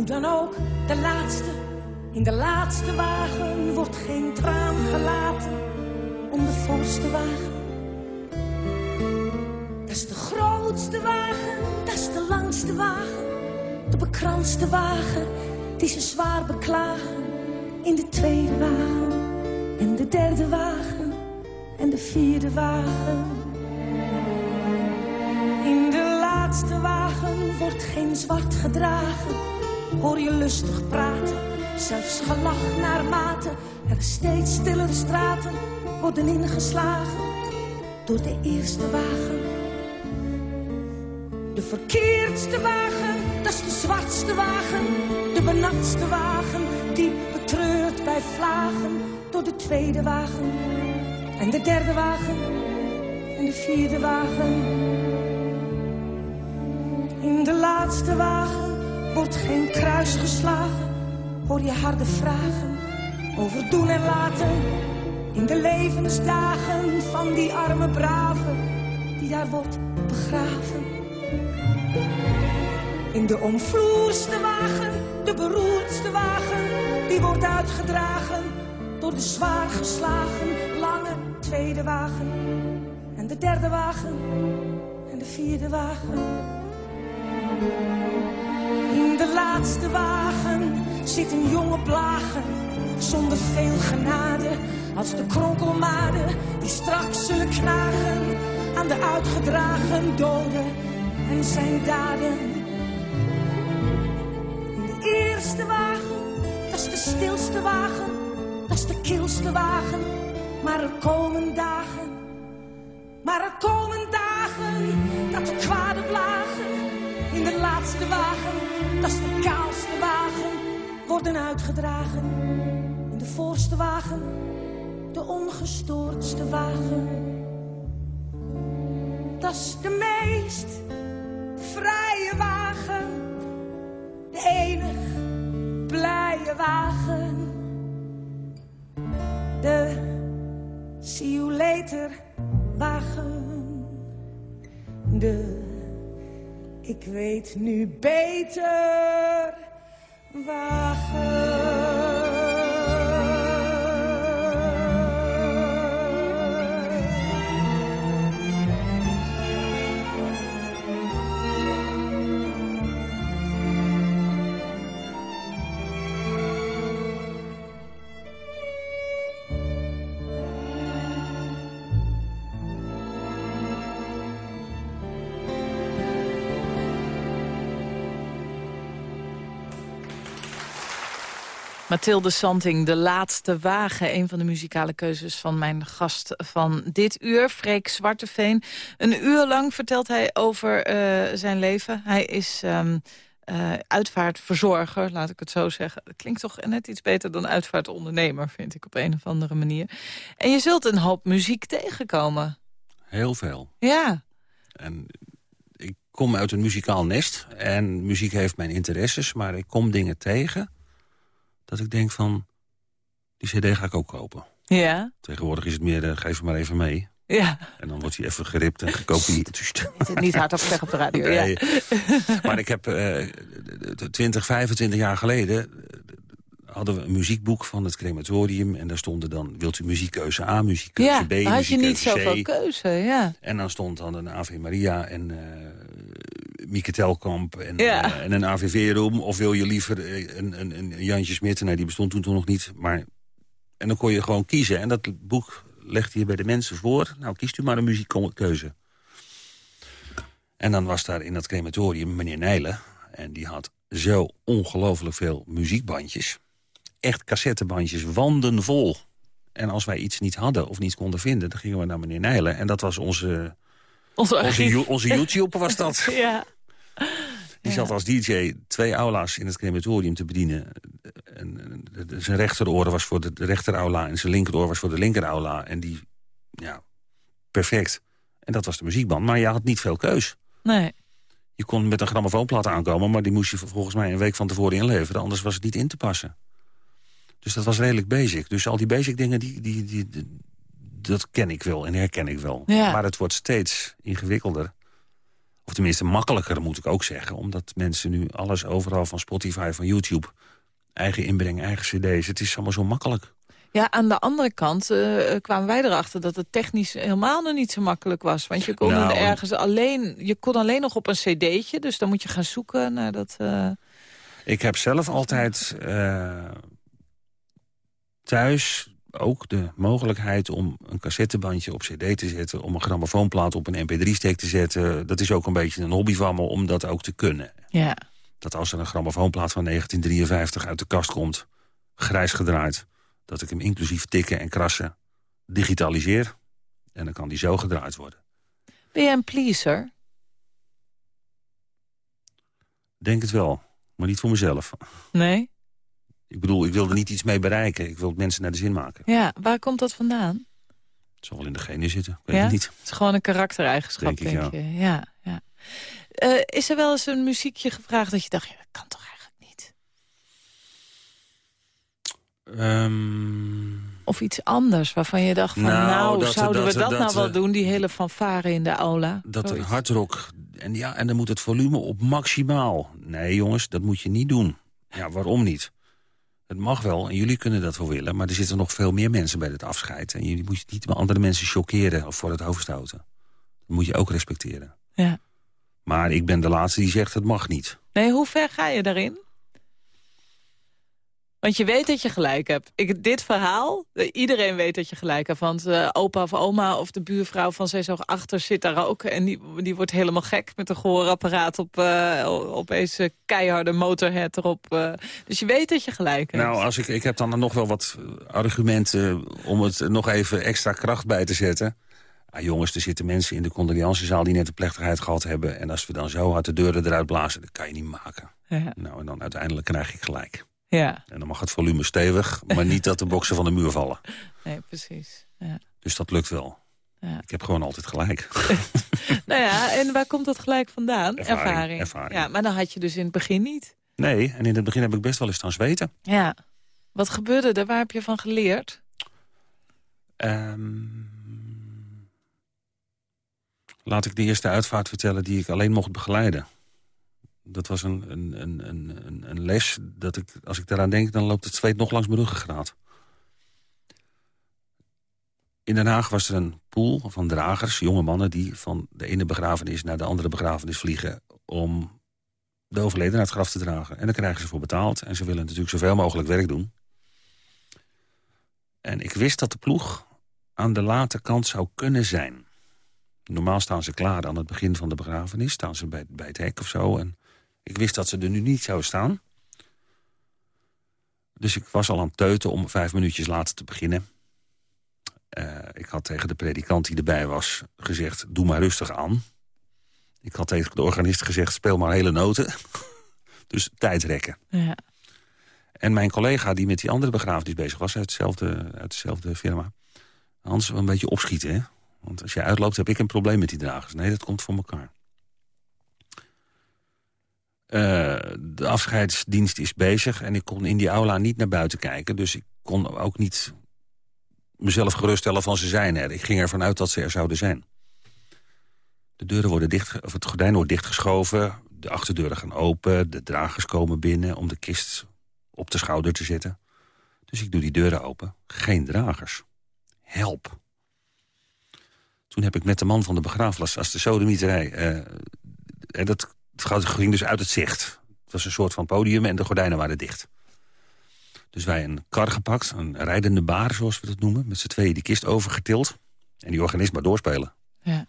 Hoe dan ook, de laatste. In de laatste wagen wordt geen traan gelaten om de voorste wagen. Dat is de grootste wagen, dat is de langste wagen. De bekranste wagen, die ze zwaar beklagen. In de tweede wagen, en de derde wagen, en de vierde wagen. In de laatste wagen wordt geen zwart gedragen. Hoor je lustig praten zelfs gelach naar mate. Er steeds stillere straten worden ingeslagen door de eerste wagen. De verkeerdste wagen, dat is de zwartste wagen. De benatste wagen, die betreurt bij vlagen door de tweede wagen. En de derde wagen, en de vierde wagen. In de laatste wagen wordt geen kruis geslagen hoor je harde vragen over doen en laten. In de levensdagen van die arme brave die daar wordt begraven. In de omvloerste wagen, de beroerdste wagen, die wordt uitgedragen door de zwaar geslagen lange tweede wagen. En de derde wagen en de vierde wagen. In de laatste wagen zit een jonge plagen zonder veel genade. Als de kronkelmaden die straks zullen knagen aan de uitgedragen doden en zijn daden. In de eerste wagen, dat is de stilste wagen, dat is de kilste wagen. Maar er komen dagen, maar er komen dagen dat de kwade blagen in de laatste wagen, dat de kaalste wagen, worden uitgedragen. In de voorste wagen, de ongestoordste wagen. Dat is de meest vrije wagen, de enig blije wagen. De see you later wagen. De ik weet nu beter Mathilde Santing, De Laatste Wagen. Een van de muzikale keuzes van mijn gast van dit uur, Freek Zwarteveen. Een uur lang vertelt hij over uh, zijn leven. Hij is um, uh, uitvaartverzorger, laat ik het zo zeggen. Dat klinkt toch net iets beter dan uitvaartondernemer, vind ik op een of andere manier. En je zult een hoop muziek tegenkomen. Heel veel. Ja. En ik kom uit een muzikaal nest en muziek heeft mijn interesses, maar ik kom dingen tegen dat ik denk van, die cd ga ik ook kopen. Ja. Tegenwoordig is het meer, uh, geef me maar even mee. Ja. En dan wordt hij even geript en gekopieerd. [laughs] Niet hard op zeggen op de radio, Nee. ja. Maar ik heb eh 20, 25 jaar geleden... eh, hadden we een muziekboek van het crematorium... en daar stonden dan, wilt u muziekkeuze A, muziekkeuze Ja, B, dan had je niet muziekkeuze zoveel C. keuze, ja. En dan stond dan een Ave Maria en eh Mieke Telkamp en, Ja. eh, en een AVV-room. Of wil je liever eh, een, een, een Jantje Smit? Nee, die bestond toen, toen nog niet. Maar, en dan kon je gewoon kiezen. En dat boek legde je bij de mensen voor. Nou, kiest u maar een muziekkeuze. En dan was daar in dat crematorium meneer Nijlen. En die had zo ongelooflijk veel muziekbandjes. Echt cassettebandjes, wandenvol. En als wij iets niet hadden of niet konden vinden... dan gingen we naar meneer Nijlen. En dat was onze Onze onze, onze YouTube was dat. [laughs] Ja. [laughs] Die zat als DJ twee aula's in het crematorium te bedienen. En, zijn rechteroor was voor de, de rechteraula... en zijn linkeroor was voor de linkeraula. En die, ja, perfect. En dat was de muziekband. Maar je had niet veel keus. Nee. Je kon met een grammofoonplaat aankomen... maar die moest je volgens mij een week van tevoren inleveren. Anders was het niet in te passen. Dus dat was redelijk basic. Dus al die basic dingen, die, die, die, die- dat ken ik wel en herken ik wel. Ja. Maar het wordt steeds ingewikkelder. Of tenminste makkelijker, moet ik ook zeggen. Omdat mensen nu alles overal van Spotify, van YouTube... eigen inbreng, eigen cd's. Het is allemaal zo makkelijk. Ja, aan de andere kant eh, kwamen wij erachter dat het technisch helemaal nog niet zo makkelijk was. Want je kon Nou, ergens alleen, je kon alleen nog op een cd'tje, dus dan moet je gaan zoeken naar dat... eh, Ik heb zelf altijd eh, thuis ook de mogelijkheid om een cassettebandje op cd te zetten... om een grammofoonplaat op een mp3-stick te zetten. Dat is ook een beetje een hobby van me om dat ook te kunnen. ja. Dat als er een grammofoonplaat van 1953 uit de kast komt... grijs gedraaid, dat ik hem inclusief tikken en krassen digitaliseer. En dan kan die zo gedraaid worden. Ben je een pleaser? Denk het wel, maar niet voor mezelf. Nee? Ik bedoel, ik wil er niet iets mee bereiken. Ik wil het mensen naar de zin maken. Ja, waar komt dat vandaan? Het zal wel in de genen zitten, ik weet Ja? het niet. Het is gewoon een karaktereigenschap, Denk denk, ik, ja. je. Ja, ja. Eh, is er wel eens een muziekje gevraagd dat je dacht, ja, dat kan toch eigenlijk niet? Ehm, Of iets anders waarvan je dacht van, nou, Nou, dat- zouden dat- we dat, dat, nou wel doen? Die hele fanfare in de aula. dat Zoiets. hardrock... En ja, en dan moet het volume op maximaal. Nee, jongens, dat moet je niet doen. Ja, waarom niet? Het mag wel, en jullie kunnen dat wel willen... maar er zitten nog veel meer mensen bij het afscheid. En jullie moeten niet andere mensen chockeren of voor het hoofd stoten. Dat moet je ook respecteren. Ja. Maar ik ben de laatste die zegt het mag niet. Nee, hoe ver ga je daarin? Want je weet dat je gelijk hebt. Ik, dit verhaal, eh, iedereen weet dat je gelijk hebt. Want eh, opa of oma of de buurvrouw van zo achter zit daar ook. En die, die wordt helemaal gek met een gehoorapparaat op eh opeens eh, keiharde motorhead erop. dus je weet dat je gelijk hebt. Nou, als ik, ik heb dan nog wel wat argumenten om het nog even extra kracht bij te zetten. Ah, jongens, er zitten mensen in de condoleancezaal die net een plechtigheid gehad hebben. En als we dan zo hard de deuren eruit blazen, dat kan je niet maken. ja, Nou, en dan uiteindelijk krijg ik gelijk. Ja, En dan mag het volume stevig, maar niet dat de boksen van de muur vallen. [laughs] nee, precies. Ja. Dus dat lukt wel. Ja. Ik heb gewoon altijd gelijk. [laughs] Nou ja, en waar komt dat gelijk vandaan? Ervaring, ervaring. Ja, maar dan had je dus in het begin niet. Nee, en in het begin heb ik best wel eens staan zweten. Ja. Wat gebeurde er? Waar heb je van geleerd? Ehm, laat ik de eerste uitvaart vertellen die ik alleen mocht begeleiden. Dat was een, een, een, een, een- les dat ik, als ik daaraan denk, dan loopt het zweet nog langs mijn ruggengraat. In Den Haag was er een pool van dragers, jonge mannen... die van de ene begrafenis naar de andere begrafenis vliegen... om de overleden naar het graf te dragen. En daar krijgen ze voor betaald. En ze willen natuurlijk zoveel mogelijk werk doen. En ik wist dat de ploeg aan de late kant zou kunnen zijn. Normaal staan ze klaar aan het begin van de begrafenis. Staan ze bij, bij het hek of zo. En ik wist dat ze er nu niet zou staan. Dus ik was al aan het teuten om vijf minuutjes later te beginnen. Eh, ik had tegen de predikant die erbij was gezegd... doe maar rustig aan. Ik had tegen de organist gezegd... speel maar hele noten. [laughs] dus tijd rekken. Ja. En mijn collega die met die andere begrafenis bezig was... uit dezelfde, uit dezelfde firma... Hans, een beetje opschieten, hè? Want als je uitloopt, heb ik een probleem met die dragers. Nee, dat komt voor elkaar. Eh, de afscheidsdienst is bezig en ik kon in die aula niet naar buiten kijken. Dus ik kon ook niet mezelf geruststellen van ze zijn er. Ik ging ervan uit dat ze er zouden zijn. De deuren worden dicht, of het gordijn wordt dichtgeschoven. De achterdeuren gaan open. De dragers komen binnen om de kist op de schouder te zetten. Dus ik doe die deuren open. Geen dragers. Help. Toen heb ik met de man van de begraafplaats, als de sodemieterij... Uh, dat het ging dus uit het zicht. Het was een soort van podium en de gordijnen waren dicht. Dus wij een kar gepakt, een rijdende baar zoals we dat noemen... met z'n tweeën die kist overgetild en die organist maar doorspelen. Ja.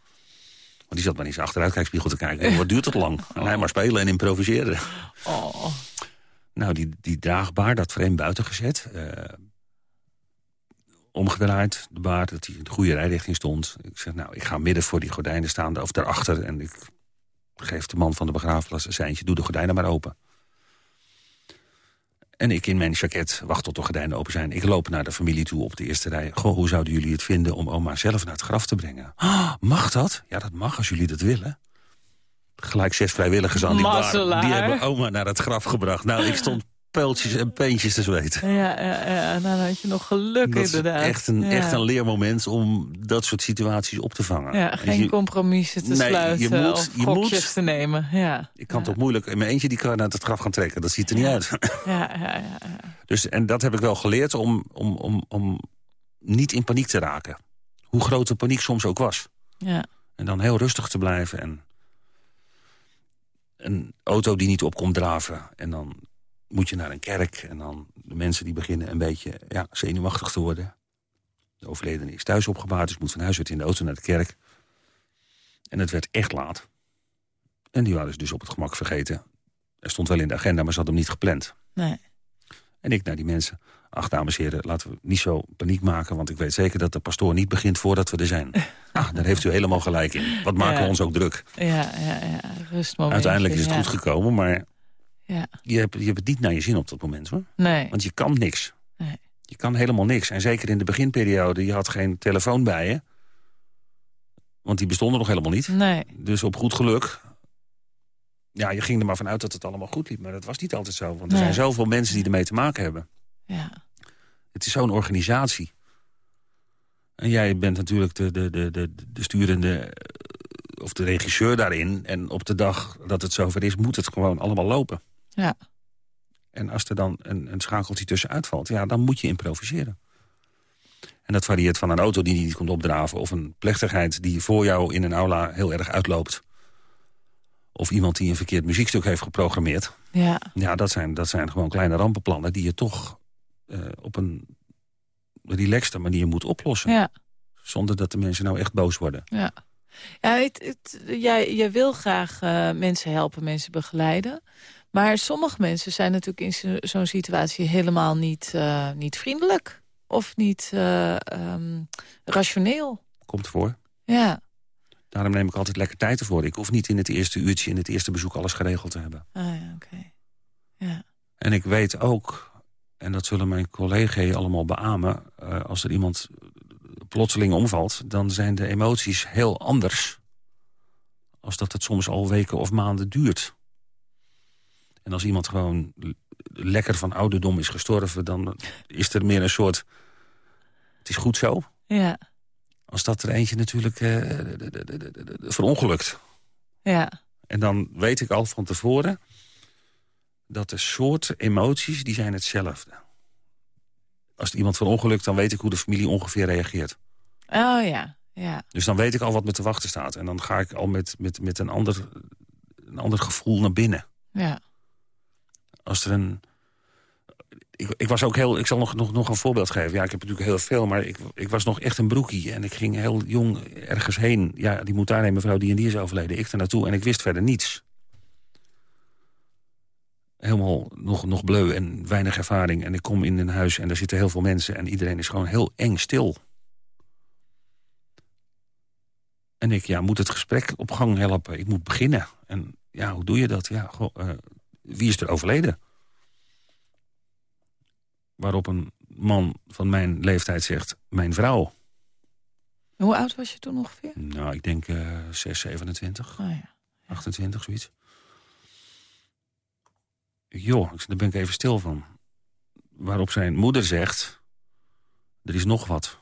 Want die zat maar niet zijn achteruitkijkspiegel te kijken. Wat duurt het lang? En hij maar spelen en improviseren. Oh. Nou, die, die draagbaar, dat frame buiten gezet. Uh, omgedraaid, de baard, dat hij in de goede rijrichting stond. Ik zeg, nou, ik ga midden voor die gordijnen staan, of daarachter... en ik geef de man van de begraafplaats een seintje... doe de gordijnen maar open. En ik in mijn jacket wacht tot de gordijnen open zijn. Ik loop naar de familie toe op de eerste rij. Goh, hoe zouden jullie het vinden om oma zelf naar het graf te brengen? Ah, mag dat? Ja, dat mag als jullie dat willen. Gelijk zes vrijwilligers aan die bar. Die hebben oma naar het graf gebracht. Nou, ik stond peultjes en peentjes te zweten. Ja, ja, ja. Nou, dan had je nog geluk dat inderdaad. Is echt een, echt een leermoment om dat soort situaties op te vangen. Ja, geen compromissen te sluiten je moet, je moet, te nemen. Ja. Ik kan toch moeilijk in mijn eentje die kar naar het graf gaan trekken. Dat ziet er niet uit. Ja, ja, ja, ja. Dus, en dat heb ik wel geleerd om, om, om, om niet in paniek te raken. Hoe groot de paniek soms ook was. Ja. En dan heel rustig te blijven en een auto die niet op komt draven. En dan moet je naar een kerk en dan de mensen die beginnen een beetje ja, zenuwachtig te worden. De overledene is thuis opgebaard, dus moet van huis uit in de auto naar de kerk. En het werd echt laat. En die waren dus op het gemak vergeten. Er stond wel in de agenda, maar ze hadden hem niet gepland. Nee. En ik naar die mensen. Ach, dames en heren, laten we niet zo paniek maken... want ik weet zeker dat de pastoor niet begint voordat we er zijn. [laughs] ah, daar heeft u helemaal gelijk in. Wat maken we ons ook druk. Ja, ja, ja. Rustmoment. Uiteindelijk is het goed gekomen, maar ja. Je, hebt, je hebt het niet naar je zin op dat moment, hoor. Nee. Want je kan niks. Nee. Je kan helemaal niks. En zeker in de beginperiode, je had geen telefoon bij je. Want die bestonden nog helemaal niet. Nee. Dus op goed geluk... Ja, je ging er maar vanuit dat het allemaal goed liep. Maar dat was niet altijd zo. Want er zijn zoveel mensen die ermee te maken hebben. Ja. Het is zo'n organisatie. En jij bent natuurlijk de, de, de, de, de sturende eh, of de regisseur daarin. En op de dag dat het zover is, moet het gewoon allemaal lopen. Ja. En als er dan een, een schakeltje tussen uitvalt, ja, dan moet je improviseren. En dat varieert van een auto die niet komt opdraven... of een plechtigheid die voor jou in een aula heel erg uitloopt. Of iemand die een verkeerd muziekstuk heeft geprogrammeerd. Ja, ja dat, zijn, dat zijn gewoon kleine rampenplannen... die je toch uh, op een relaxte manier moet oplossen. Ja. Zonder dat de mensen nou echt boos worden. Ja, ja het, het, jij, jij wil graag uh, mensen helpen, mensen begeleiden... Maar sommige mensen zijn natuurlijk in zo'n situatie helemaal niet, uh, niet vriendelijk. Of niet uh, um, rationeel. Komt voor. Ja. Daarom neem ik altijd lekker tijd ervoor. Ik hoef niet in het eerste uurtje, in het eerste bezoek alles geregeld te hebben. Ah ja, oké. Ja. En ik weet ook, en dat zullen mijn collega's allemaal beamen... Als er iemand plotseling omvalt... dan zijn de emoties heel anders... als dat het soms al weken of maanden duurt. En als iemand gewoon lekker van ouderdom is gestorven... dan is er meer een soort... Het is goed zo. Ja. Als dat er eentje natuurlijk uh, verongelukt. Ja. En dan weet ik al van tevoren... dat de soort emoties, die zijn hetzelfde. Als iemand verongelukt, dan weet ik hoe de familie ongeveer reageert. Oh ja, ja. Dus dan weet ik al wat me te wachten staat. En dan ga ik al met, met, met een, ander, een ander gevoel naar binnen. Ja als er een... Ik, ik, was ook heel... Ik zal nog, nog, nog een voorbeeld geven. Ja, ik heb natuurlijk heel veel, maar ik, ik was nog echt een broekie. En ik ging heel jong ergens heen. Ja, die moet daar een mevrouw die en die is overleden. Ik er naartoe en ik wist verder niets. Helemaal nog, nog bleu en weinig ervaring. En ik kom in een huis en daar zitten heel veel mensen. En iedereen is gewoon heel eng stil. En ik ja, moet het gesprek op gang helpen. Ik moet beginnen. En ja, hoe doe je dat? Ja, goh, uh, wie is er overleden? Waarop een man van mijn leeftijd zegt, mijn vrouw. Hoe oud was je toen ongeveer? Nou, ik denk uh, 6, 27, oh, ja. 28, zoiets. Joh, daar ben ik even stil van. Waarop zijn moeder zegt, er is nog wat.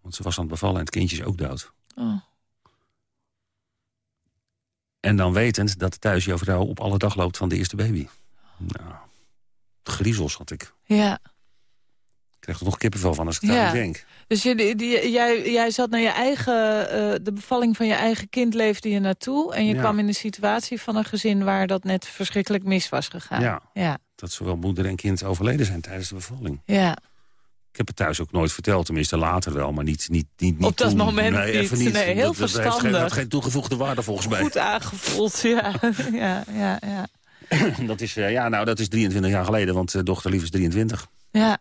Want ze was aan het bevallen en het kindje is ook dood. Oh. En dan wetend dat de thuisjuffrouw op alle dag loopt van de eerste baby. Nou, griezels had ik. Ja. Ik krijg er nog kippenvel van als ik Ja. daar aan denk. Dus je, die, jij, jij zat naar je eigen, eh, de bevalling van je eigen kind leefde je naartoe. En je Ja. kwam in een situatie van een gezin waar dat net verschrikkelijk mis was gegaan. Ja. Ja. Dat zowel moeder en kind overleden zijn tijdens de bevalling. ja. Ik heb het thuis ook nooit verteld, tenminste later wel, maar niet, niet, niet, niet Op dat toen. moment nee, niet. Even niet. Nee, heel dat, dat heeft verstandig. geen toegevoegde waarde volgens mij. Goed aangevoeld, ja. [laughs] ja, ja, ja. Dat is, eh, ja, nou, dat is 23 jaar geleden, want eh, dochter lief is 23. Ja,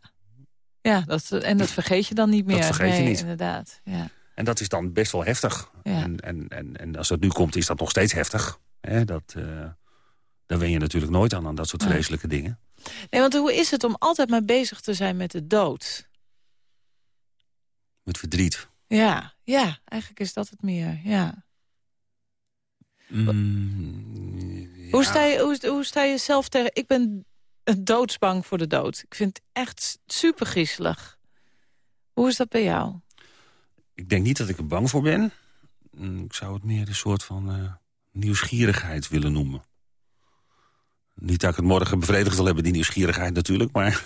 ja dat, en dat vergeet je dan niet meer. vergeet je nee, niet. inderdaad. Ja. En dat is dan best wel heftig. Ja. En, en, en, en als dat nu komt, is dat nog steeds heftig. Hè, dat, eh, daar wen je natuurlijk nooit aan, aan dat soort Nee. vreselijke dingen. Nee, want hoe is het om altijd maar bezig te zijn met de dood? Met verdriet. Ja, ja, eigenlijk is dat het meer, ja. Mm, Hoe, sta je, hoe, hoe sta je zelf tegen... Ik ben doodsbang voor de dood. Ik vind het echt super griezelig. Hoe is dat bij jou? Ik denk niet dat ik er bang voor ben. Mm, Ik zou het meer een soort van eh, nieuwsgierigheid willen noemen. Niet dat ik het morgen bevredigd wil hebben, die nieuwsgierigheid natuurlijk. Maar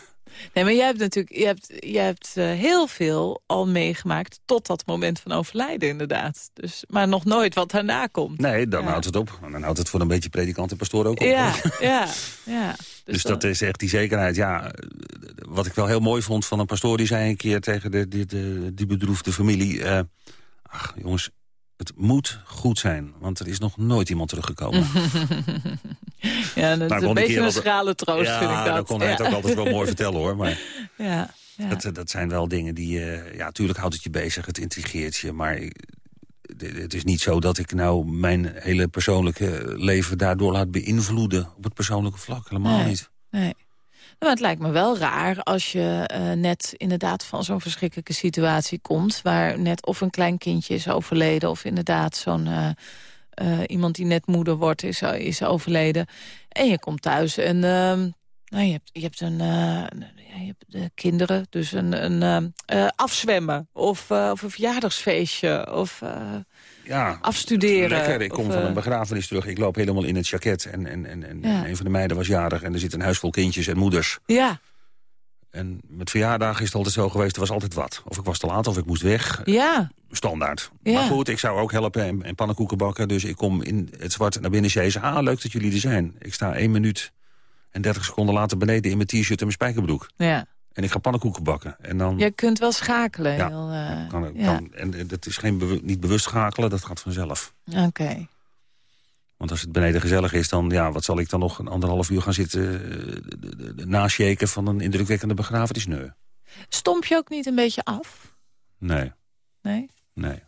Nee, maar jij hebt natuurlijk je hebt, je hebt, eh, heel veel al meegemaakt... tot dat moment van overlijden, inderdaad. Dus, maar nog nooit wat daarna komt. nee, dan Ja. houdt het op. En dan houdt het voor een beetje predikant en pastoor ook op. Ja, hoor. [laughs] ja, ja. Dus, dan- dat is echt die zekerheid. Ja, eh, wat ik wel heel mooi vond van een pastoor... die zei een keer tegen de, die bedroefde familie... eh, ach jongens, het moet goed zijn. Want er is nog nooit iemand teruggekomen. [laughs] [laughs] ja, dat is kon een beetje een schrale troost, ja, vind ik dat. dan kon hij het ja. ook altijd wel mooi vertellen hoor. Maar [laughs] Ja, ja. dat, dat zijn wel dingen die... eh, ja, tuurlijk houdt het je bezig, het intrigeert je. Maar het is niet zo dat ik nou mijn hele persoonlijke leven... daardoor laat beïnvloeden op het persoonlijke vlak. Helemaal Nee. niet. Nee. Maar het lijkt me wel raar als je eh, net inderdaad van zo'n verschrikkelijke situatie komt... waar net of een klein kindje is overleden... of inderdaad zo'n eh, eh, iemand die net moeder wordt is, is overleden. En je komt thuis en ehm, nou, je, hebt, je hebt een... eh, je hebt de kinderen, dus een, een eh, afzwemmen of, eh, of een verjaardagsfeestje of eh, Ja, afstuderen. Lekker, ik of, kom van eh, een begrafenis terug. Ik loop helemaal in het jacket. En, en, en, en Ja. een van de meiden was jarig. En er zit een huis vol kindjes en moeders. Ja, En met verjaardagen is het altijd zo geweest. Er was altijd wat. Of ik was te laat of ik moest weg. ja, Standaard. Ja. Maar goed, ik zou ook helpen en, en pannenkoeken bakken. Dus ik kom in het zwart naar binnen zezen. Ah, leuk dat jullie er zijn. Ik sta één minuut en 30 seconden later beneden in mijn t-shirt en mijn spijkerbroek. ja. En ik ga pannenkoeken bakken. En dan Je kunt wel schakelen. Ja, heel, eh, kan, ja. kan, en dat is geen niet bewust schakelen, dat gaat vanzelf. Oké. Want als het beneden gezellig is, dan ja, wat zal ik dan nog een anderhalf uur gaan zitten... de- nashaken van een indrukwekkende begrafenis? Nee. Stomp je ook niet een beetje af? Nee, Nee? nee.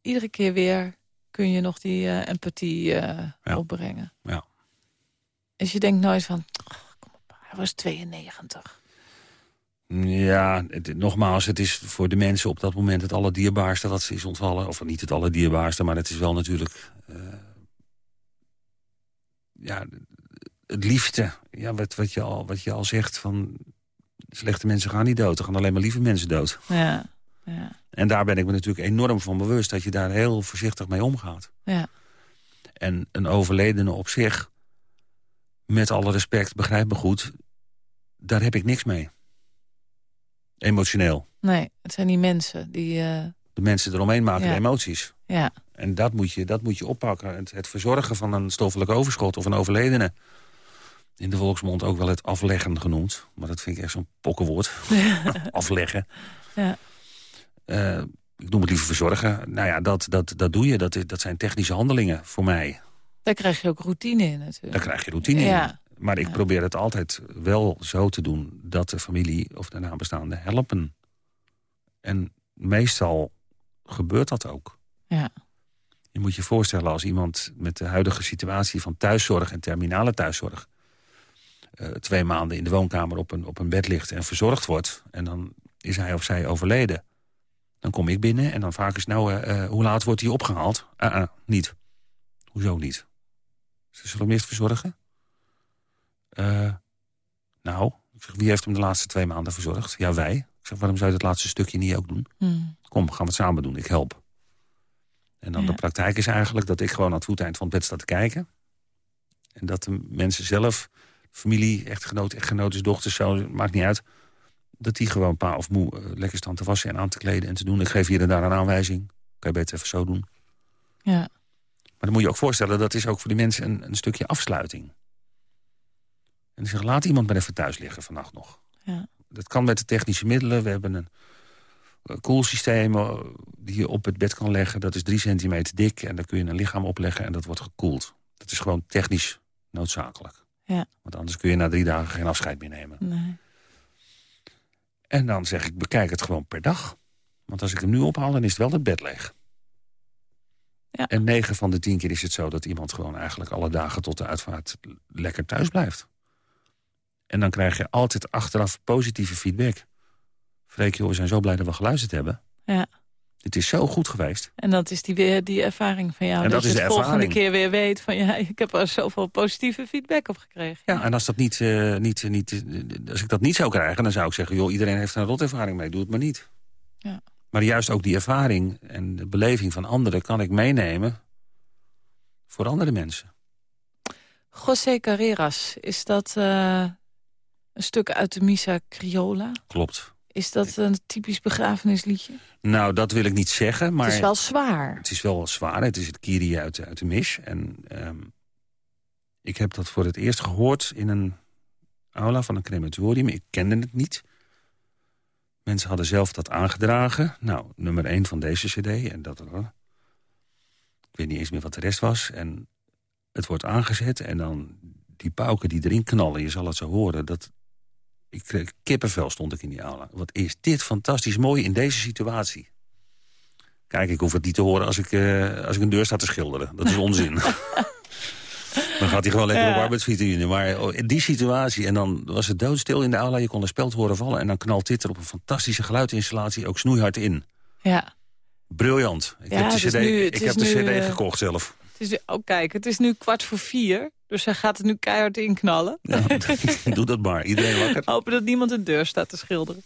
Iedere keer weer kun je nog die eh, empathie eh, Ja. opbrengen. Ja. Dus je denkt nooit van, "Oh, kom op, hij was 92. Ja, het- nogmaals, het is voor de mensen op dat moment het allerdierbaarste wat ze is ontvallen. Of niet het allerdierbaarste, maar het is wel natuurlijk... eh, ja, het liefste. Ja, wat, wat, je al, wat je al zegt, van slechte mensen gaan niet dood. Er gaan alleen maar lieve mensen dood. Ja, ja, En daar ben ik me natuurlijk enorm van bewust... dat je daar heel voorzichtig mee omgaat. ja. En een overledene op zich, met alle respect, begrijp me goed... daar heb ik niks mee. Emotioneel. Nee, het zijn die mensen die... eh, De mensen eromheen maken Ja. de emoties. ja, En dat moet je, dat moet je oppakken. Het, het verzorgen van een stoffelijk overschot of een overledene. In de volksmond ook wel het afleggen genoemd. Maar dat vind ik echt zo'n pokkenwoord. [laughs] afleggen. Ja. Eh, ik noem het liever verzorgen. Nou ja, dat, dat, dat doe je. Dat, dat zijn technische handelingen voor mij. daar krijg je ook routine in natuurlijk. Daar krijg je routine in. Maar ik probeer het altijd wel zo te doen... dat de familie of de nabestaanden helpen. En meestal gebeurt dat ook. Ja. Je moet je voorstellen als iemand met de huidige situatie van thuiszorg... en terminale thuiszorg... eh, twee maanden in de woonkamer op een, op een bed ligt en verzorgd wordt... en dan is hij of zij overleden. Dan kom ik binnen en dan vaak is nou... eh, eh, hoe laat wordt hij opgehaald? Ah, ah, niet. Hoezo niet? Ze zullen hem eerst verzorgen? Eh, nou, ik zeg, wie heeft hem de laatste twee maanden verzorgd? Ja, wij. Ik zeg, waarom zou je dat laatste stukje niet ook doen? Hmm. Kom, gaan we het samen doen, ik help. En dan Ja. de praktijk is eigenlijk dat ik gewoon aan het voeteind van het bed sta te kijken. En dat de mensen zelf, familie, echtgenoot, echtgenotes, dochters, zo, maakt niet uit. Dat die gewoon pa of moe eh, lekker staan te wassen en aan te kleden en te doen. Ik geef hier en daar een aanwijzing. Kan je beter even zo doen. Ja. Maar dan moet je ook voorstellen, dat is ook voor die mensen een, een stukje afsluiting. En die zeggen, laat iemand maar even thuis liggen vannacht nog. Ja. Dat kan met de technische middelen. We hebben een eh, koelsysteem eh, die je op het bed kan leggen. Dat is drie centimeter dik en daar kun je een lichaam opleggen en dat wordt gekoeld. Dat is gewoon technisch noodzakelijk. Ja. Want anders kun je na drie dagen geen afscheid meer nemen. Nee. En dan zeg ik, bekijk het gewoon per dag. Want als ik hem nu ophaal, dan is het wel het bed leeg. Ja. En negen van de tien keer is het zo dat iemand gewoon eigenlijk alle dagen tot de uitvaart lekker thuis blijft. En dan krijg je altijd achteraf positieve feedback. Freek, joh, we zijn zo blij dat we geluisterd hebben. Ja. Het is zo goed geweest. En dat is die, weer, die ervaring van jou. En dat je is het de volgende keer weer weet van... ja, ik heb er zoveel positieve feedback op gekregen. Ja, en als, dat niet, eh, niet, eh, niet, eh, als ik dat niet zou krijgen, dan zou ik zeggen... joh, iedereen heeft een rotervaring mee, doe het maar niet. Ja. Maar juist ook die ervaring en de beleving van anderen... kan ik meenemen voor andere mensen. José Carreras, is dat een stuk uit de Misa Criolla? Klopt. Is dat een typisch begrafenisliedje? Nou, dat wil ik niet zeggen, maar... Het is wel zwaar. Het is wel zwaar. Het is het Kyrie uit, de- uit de mis. En ehm, ik heb dat voor het eerst gehoord in een aula van een crematorium. Ik kende het niet. Mensen hadden zelf dat aangedragen. Nou, nummer 1 van deze cd. En dat, ik weet niet eens meer wat de rest was. En het wordt aangezet en dan die pauken die erin knallen. Je zal het zo horen. Dat, ik kreeg kippenvel stond ik in die aula. Wat is dit fantastisch mooi in deze situatie. Kijk, ik hoef het niet te horen als ik, eh, als ik een deur sta te schilderen. Dat is onzin. [laughs] dan gaat hij gewoon lekker Ja. op arbeidsvitamine. Maar oh, in die situatie, en dan was het doodstil in de aula... je kon de speld horen vallen en dan knalt dit er op een fantastische geluidinstallatie... ook snoeihard in. Ja. Briljant. Ik Ja, heb, de CD, nu- ik heb de cd gekocht zelf. Het is, oh, kijk, het is nu kwart voor vier. Dus hij gaat het nu keihard inknallen. Ja, [laughs] doe dat maar. Iedereen wakker. Hopen dat niemand een deur staat te schilderen.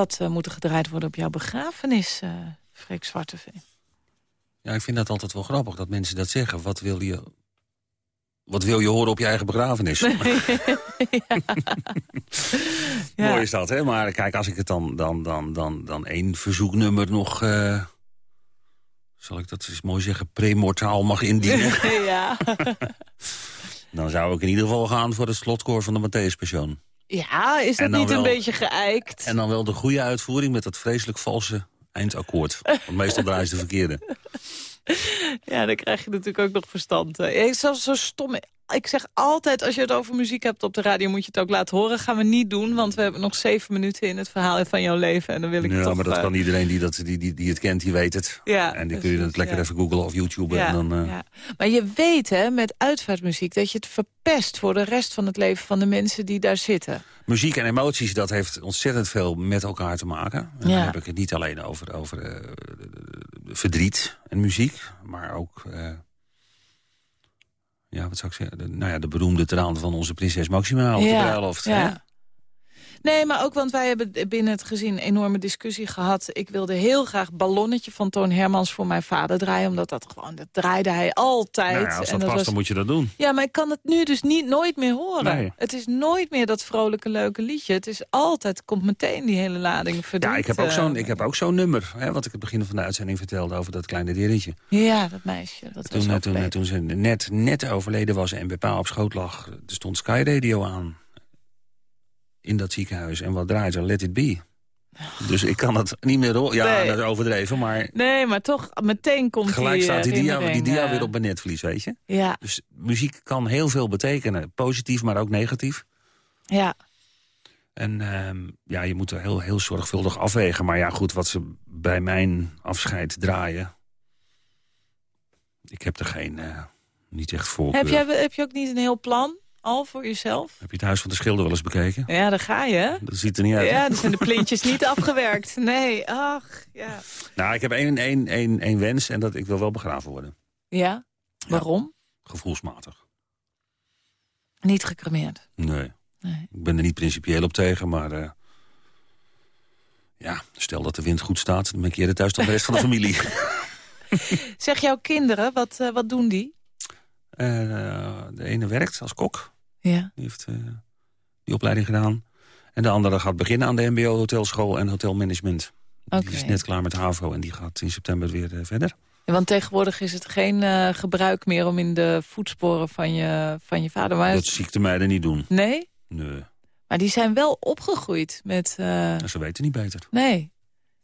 Wat uh, moet er gedraaid worden op jouw begrafenis, uh, Freek Zwarteveen? Ja, ik vind dat altijd wel grappig dat mensen dat zeggen. Wat wil je, wat wil je horen op je eigen begrafenis? [laughs] ja. [laughs] Mooi is dat, hè? Maar kijk, als ik het dan, dan, dan, dan, dan één verzoeknummer nog... Uh, zal ik dat eens mooi zeggen, premortaal mag indienen? [laughs] ja. dan zou ik in ieder geval gaan voor het slotkoor van de Matthäus Passion. Ja, is dat niet wel, een beetje geëikt? En dan wel de goede uitvoering met dat vreselijk valse eindakkoord. Want meestal draaien ze de verkeerde. [laughs] Ja, dan krijg je natuurlijk ook nog verstand. Ik zo, zo stom ik zeg altijd, als je het over muziek hebt op de radio... moet je het ook laten horen. Gaan we niet doen, want we hebben nog zeven minuten in het verhaal van jouw leven. En dan wil ik ja, toch, maar dat uh... kan iedereen die, dat, die, die, die het kent, die weet het. Ja, en die kun je het lekker ja. even googlen of YouTube. Ja, en dan, uh... ja. Maar je weet hè, met uitvaartmuziek dat je het verpest... voor de rest van het leven van de mensen die daar zitten. Muziek en emoties, dat heeft ontzettend veel met elkaar te maken. En Ja. dan heb ik het niet alleen over, over uh, verdriet en muziek, maar ook... Ja, wat zou ik zeggen? De, nou ja, de beroemde traan van onze prinses Maxima op de bruiloft. Ja. Nee, maar ook want wij hebben binnen het gezin een enorme discussie gehad. Ik wilde heel graag Ballonnetje van Toon Hermans voor mijn vader draaien. Omdat dat gewoon, dat draaide hij altijd. Nou ja, als En dat past, was- dan moet je dat doen. Ja, maar ik kan het nu dus niet, nooit meer horen. Nee. Het is nooit meer dat vrolijke, leuke liedje. Het is altijd, komt meteen die hele lading verdriet. Ja, ik heb ook eh, zo'n ik heb ook zo'n nummer. Hè, wat ik het begin van de uitzending vertelde over dat kleine diertje. Ja, dat meisje. Dat Toen, eh, toen, eh, toen ze net, net overleden was en bij pa op schoot lag... er stond Sky Radio aan in dat ziekenhuis. En wat draait ze? Let It Be. Dus ik kan het niet meer. Ja, Nee. dat is overdreven, maar Nee, maar toch, meteen komt gelijk die staat die dia, die dia eh, weer op mijn netvlies, weet je. Ja, Dus muziek kan heel veel betekenen. Positief, maar ook negatief. ja. En ehm, ja, je moet er heel, heel zorgvuldig afwegen. Maar ja, goed, wat ze bij mijn afscheid draaien... Ik heb er geen, eh, niet echt voorkeur. Heb, heb je ook niet een heel plan al voor jezelf? Heb je het Huis van de Schilder wel eens bekeken? Ja, daar ga je? Dat ziet er niet uit. Ja, zijn de plintjes niet [laughs] afgewerkt. Nee, ach, ja. Nou, ik heb één, één, één, één wens en dat ik wil wel begraven worden. Ja? Waarom? Gevoelsmatig. Niet gecremeerd. Nee. Nee. Ik ben er niet principieel op tegen, maar... eh, ja, stel dat de wind goed staat, dan ben ik eerder thuis dan de rest van de [laughs] familie. Zeg jouw kinderen, wat, eh, wat doen die? Eh, de ene werkt als kok. Ja. Die heeft eh, die opleiding gedaan. En de andere gaat beginnen aan de mbo hotelschool en hotelmanagement. Oké. Die is net klaar met HAVO en die gaat in september weer eh, verder. Want tegenwoordig is het geen gebruik meer om in de voetsporen van je, van je vader. Maar Dat ziektemeiden niet doen. Nee? Nee, Maar die zijn wel opgegroeid met... eh, ze weten niet beter. nee.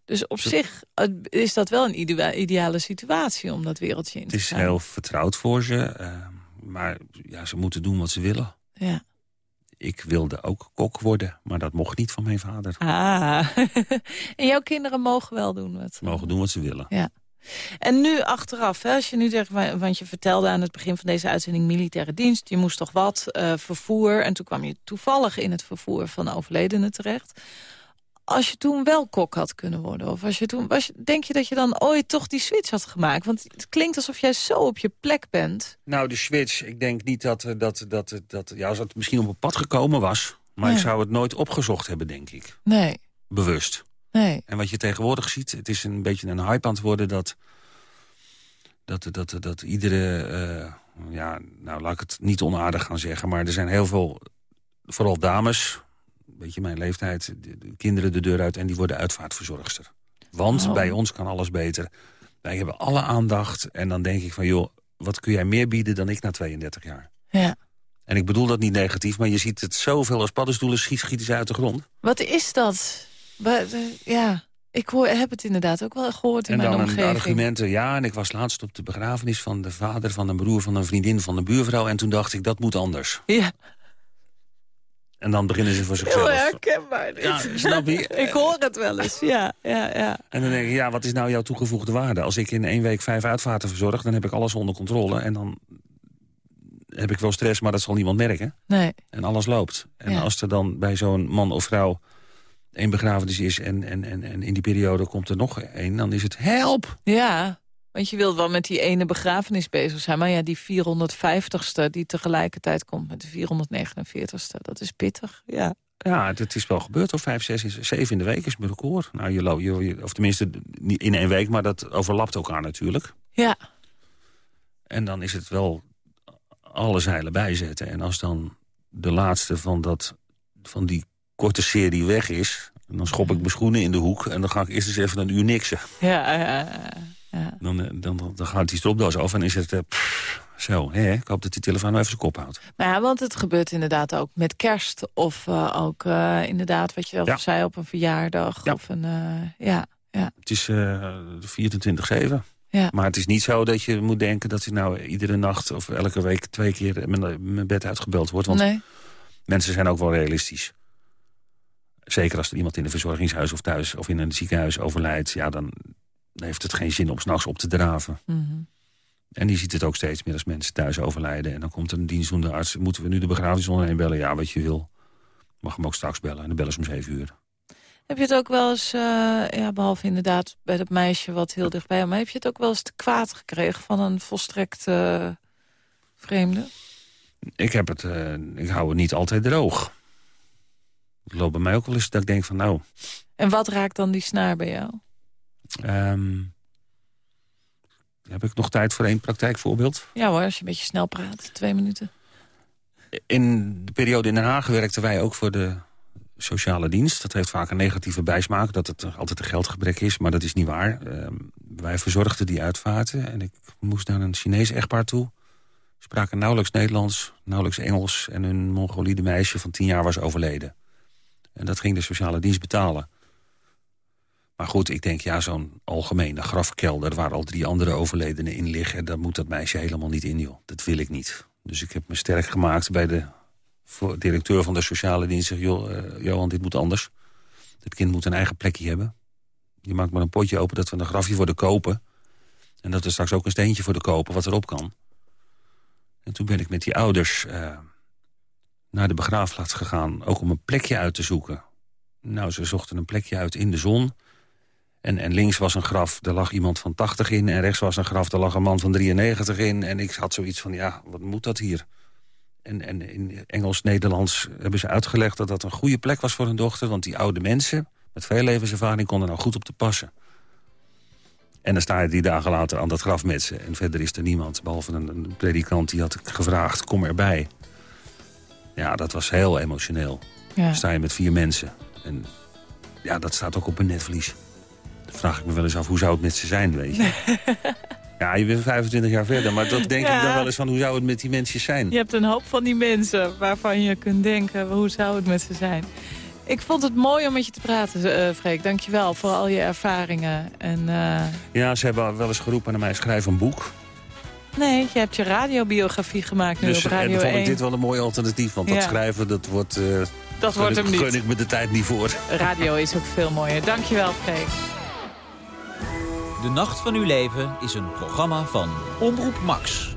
Dus op zich eh, is dat wel een idea- ideale situatie om dat wereldje in Het te is gaan. heel vertrouwd voor ze. eh, maar ja, ze moeten doen wat ze willen. Ja. Ik wilde ook kok worden, maar dat mocht niet van mijn vader. Ah. [laughs] en jouw kinderen mogen wel doen wat Ze mogen doen wat ze willen. En nu achteraf, hè, als je nu zegt, wa- want je vertelde aan het begin van deze uitzending militaire dienst, je moest toch wat, eh, vervoer, en toen kwam je toevallig in het vervoer van overledenen terecht. Als je toen wel kok had kunnen worden, of als je toen, was je, denk je dat je dan ooit toch die switch had gemaakt? Want het klinkt alsof jij zo op je plek bent. Nou, de switch, ik denk niet dat, eh, dat, dat, dat ja, als het misschien op een pad gekomen was... maar ik zou het nooit opgezocht hebben, denk ik. Nee, Bewust. nee. En wat je tegenwoordig ziet, het is een beetje een hype aan het worden... dat, dat, dat, dat, iedere, eh, ja, nou laat ik het niet onaardig gaan zeggen... maar er zijn heel veel, vooral dames, een beetje mijn leeftijd... de- de kinderen de deur uit en die worden uitvaartverzorgster. Want Oh. bij ons kan alles beter. Wij hebben alle aandacht en dan denk ik van... joh, wat kun jij meer bieden dan ik na 32 jaar? Ja. En ik bedoel dat niet negatief, maar je ziet het zoveel als paddenstoelen schiet, schieten ze uit de grond. Wat is dat? Ja, ik hoor, heb het inderdaad ook wel gehoord in En mijn dan een omgeving. argumenten, ja, en ik was laatst op de begrafenis van de vader van een broer van een vriendin van de buurvrouw. En toen dacht ik, dat moet anders. Ja, En dan beginnen ze voor heel zichzelf. herkenbaar. dit. Ja, snap je? [laughs] ik hoor het wel eens, ja, ja, ja. En dan denk ik, ja, wat is nou jouw toegevoegde waarde? Als ik in één week vijf uitvaarten verzorg, dan heb ik alles onder controle. En dan heb ik wel stress, maar dat zal niemand merken. Nee, En alles loopt. En Ja. als er dan bij zo'n man of vrouw één begrafenis is... En, en, en, en in die periode komt er nog één, dan is het help. ja. Want je wilt wel met die ene begrafenis bezig zijn. Maar ja, die 450ste die tegelijkertijd komt met de 449ste. Dat is pittig, ja. Ja, het is wel gebeurd of vijf, zes, zeven in de week is mijn record. Nou, je, je, of tenminste niet in één week, maar dat overlapt elkaar natuurlijk. Ja. En dan is het wel alle zeilen bijzetten. En als dan de laatste van, dat, van die korte serie weg is... dan schop ik mijn schoenen in de hoek... en dan ga ik eerst eens even een uur niksen. Ja, ja, ja. Dan, eh, dan, dan, dan gaat die stropdas af en is het... Uh, zo, hè? ik hoop dat die telefoon even zijn kop houdt. Nou ja, want het gebeurt inderdaad ook met kerst. Of uh, ook uh, inderdaad, wat je wel ja. zei, op een verjaardag. Ja. Of een, ja, ja. Het is 24-7. Ja. Maar het is niet zo dat je moet denken dat je nou iedere nacht... of elke week twee keer mijn bed uitgebeld wordt. Want nee. mensen zijn ook wel realistisch. Zeker als er iemand in een verzorgingshuis of thuis... of in een ziekenhuis overlijdt... ja, dan heeft het geen zin om s'nachts op te draven. Mm -hmm. En die ziet het ook steeds meer als mensen thuis overlijden. En dan komt een dienstdoende arts. Moeten we nu de begrafenis bellen? Ja, wat je wil. Mag hem ook straks bellen. En dan bellen ze om zeven uur. Heb je het ook wel eens, uh, ja, behalve inderdaad bij dat meisje wat heel dichtbij... maar heb je het ook wel eens te kwaad gekregen van een volstrekt uh, vreemde? Ik heb het, uh, ik hou het niet altijd droog. Het loopt bij mij ook wel eens dat ik denk van nou... En wat raakt dan die snaar bij jou? Um, heb ik nog tijd voor één praktijkvoorbeeld? Ja hoor, als je een beetje snel praat. Twee minuten. In de periode in Den Haag werkten wij ook voor de sociale dienst. Dat heeft vaak een negatieve bijsmaak, dat het altijd een geldgebrek is. Maar dat is niet waar. Uh, wij verzorgden die uitvaarten. En ik moest naar een Chinees echtpaar toe. Spraken nauwelijks Nederlands, nauwelijks Engels. En hun Mongoliede meisje van tien jaar was overleden. En dat ging de sociale dienst betalen. Maar goed, ik denk, ja, zo'n algemene grafkelder... waar al drie andere overledenen in liggen... daar moet dat meisje helemaal niet in, joh. Dat wil ik niet. Dus ik heb me sterk gemaakt bij de directeur van de sociale dienst. Zeg, joh, uh, Johan, dit moet anders. Dit kind moet een eigen plekje hebben. Je maakt maar een potje open dat we een grafje voor de kopen. En dat we straks ook een steentje voor de kopen wat erop kan. En toen ben ik met die ouders uh, naar de begraafplaats gegaan... ook om een plekje uit te zoeken. Nou, ze zochten een plekje uit in de zon... En, en links was een graf, daar lag iemand van 80 in. En rechts was een graf, daar lag een man van 93 in. En ik had zoiets van, ja, wat moet dat hier? En, en in Engels-Nederlands hebben ze uitgelegd dat dat een goede plek was voor hun dochter. Want die oude mensen met veel levenservaring konden nou goed op te passen. En dan sta je die dagen later aan dat graf met ze. En verder is er niemand, behalve een, een predikant die had gevraagd, kom erbij. Ja, dat was heel emotioneel. Ja. Dan sta je met vier mensen. En ja, dat staat ook op een netvlies vraag ik me wel eens af, hoe zou het met ze zijn, weet je? [laughs] ja, je bent 25 jaar verder, maar dat denk Ja. ik dan wel eens van... hoe zou het met die mensen zijn? Je hebt een hoop van die mensen waarvan je kunt denken... hoe zou het met ze zijn? Ik vond het mooi om met je te praten, uh, Freek. Dank je wel voor al je ervaringen. En, uh... Ja, ze hebben wel eens geroepen naar mij, schrijf een boek. Nee, je hebt je radiobiografie gemaakt nu dus, op Radio en dan vond 1. ik dit wel een mooi alternatief. Want dat schrijven, dat wordt... Uh, Dat wordt hem niet. gun ik me de tijd niet voor. Radio is ook veel mooier. Dank je wel, Freek. De Nacht van Uw Leven is een programma van Omroep Max.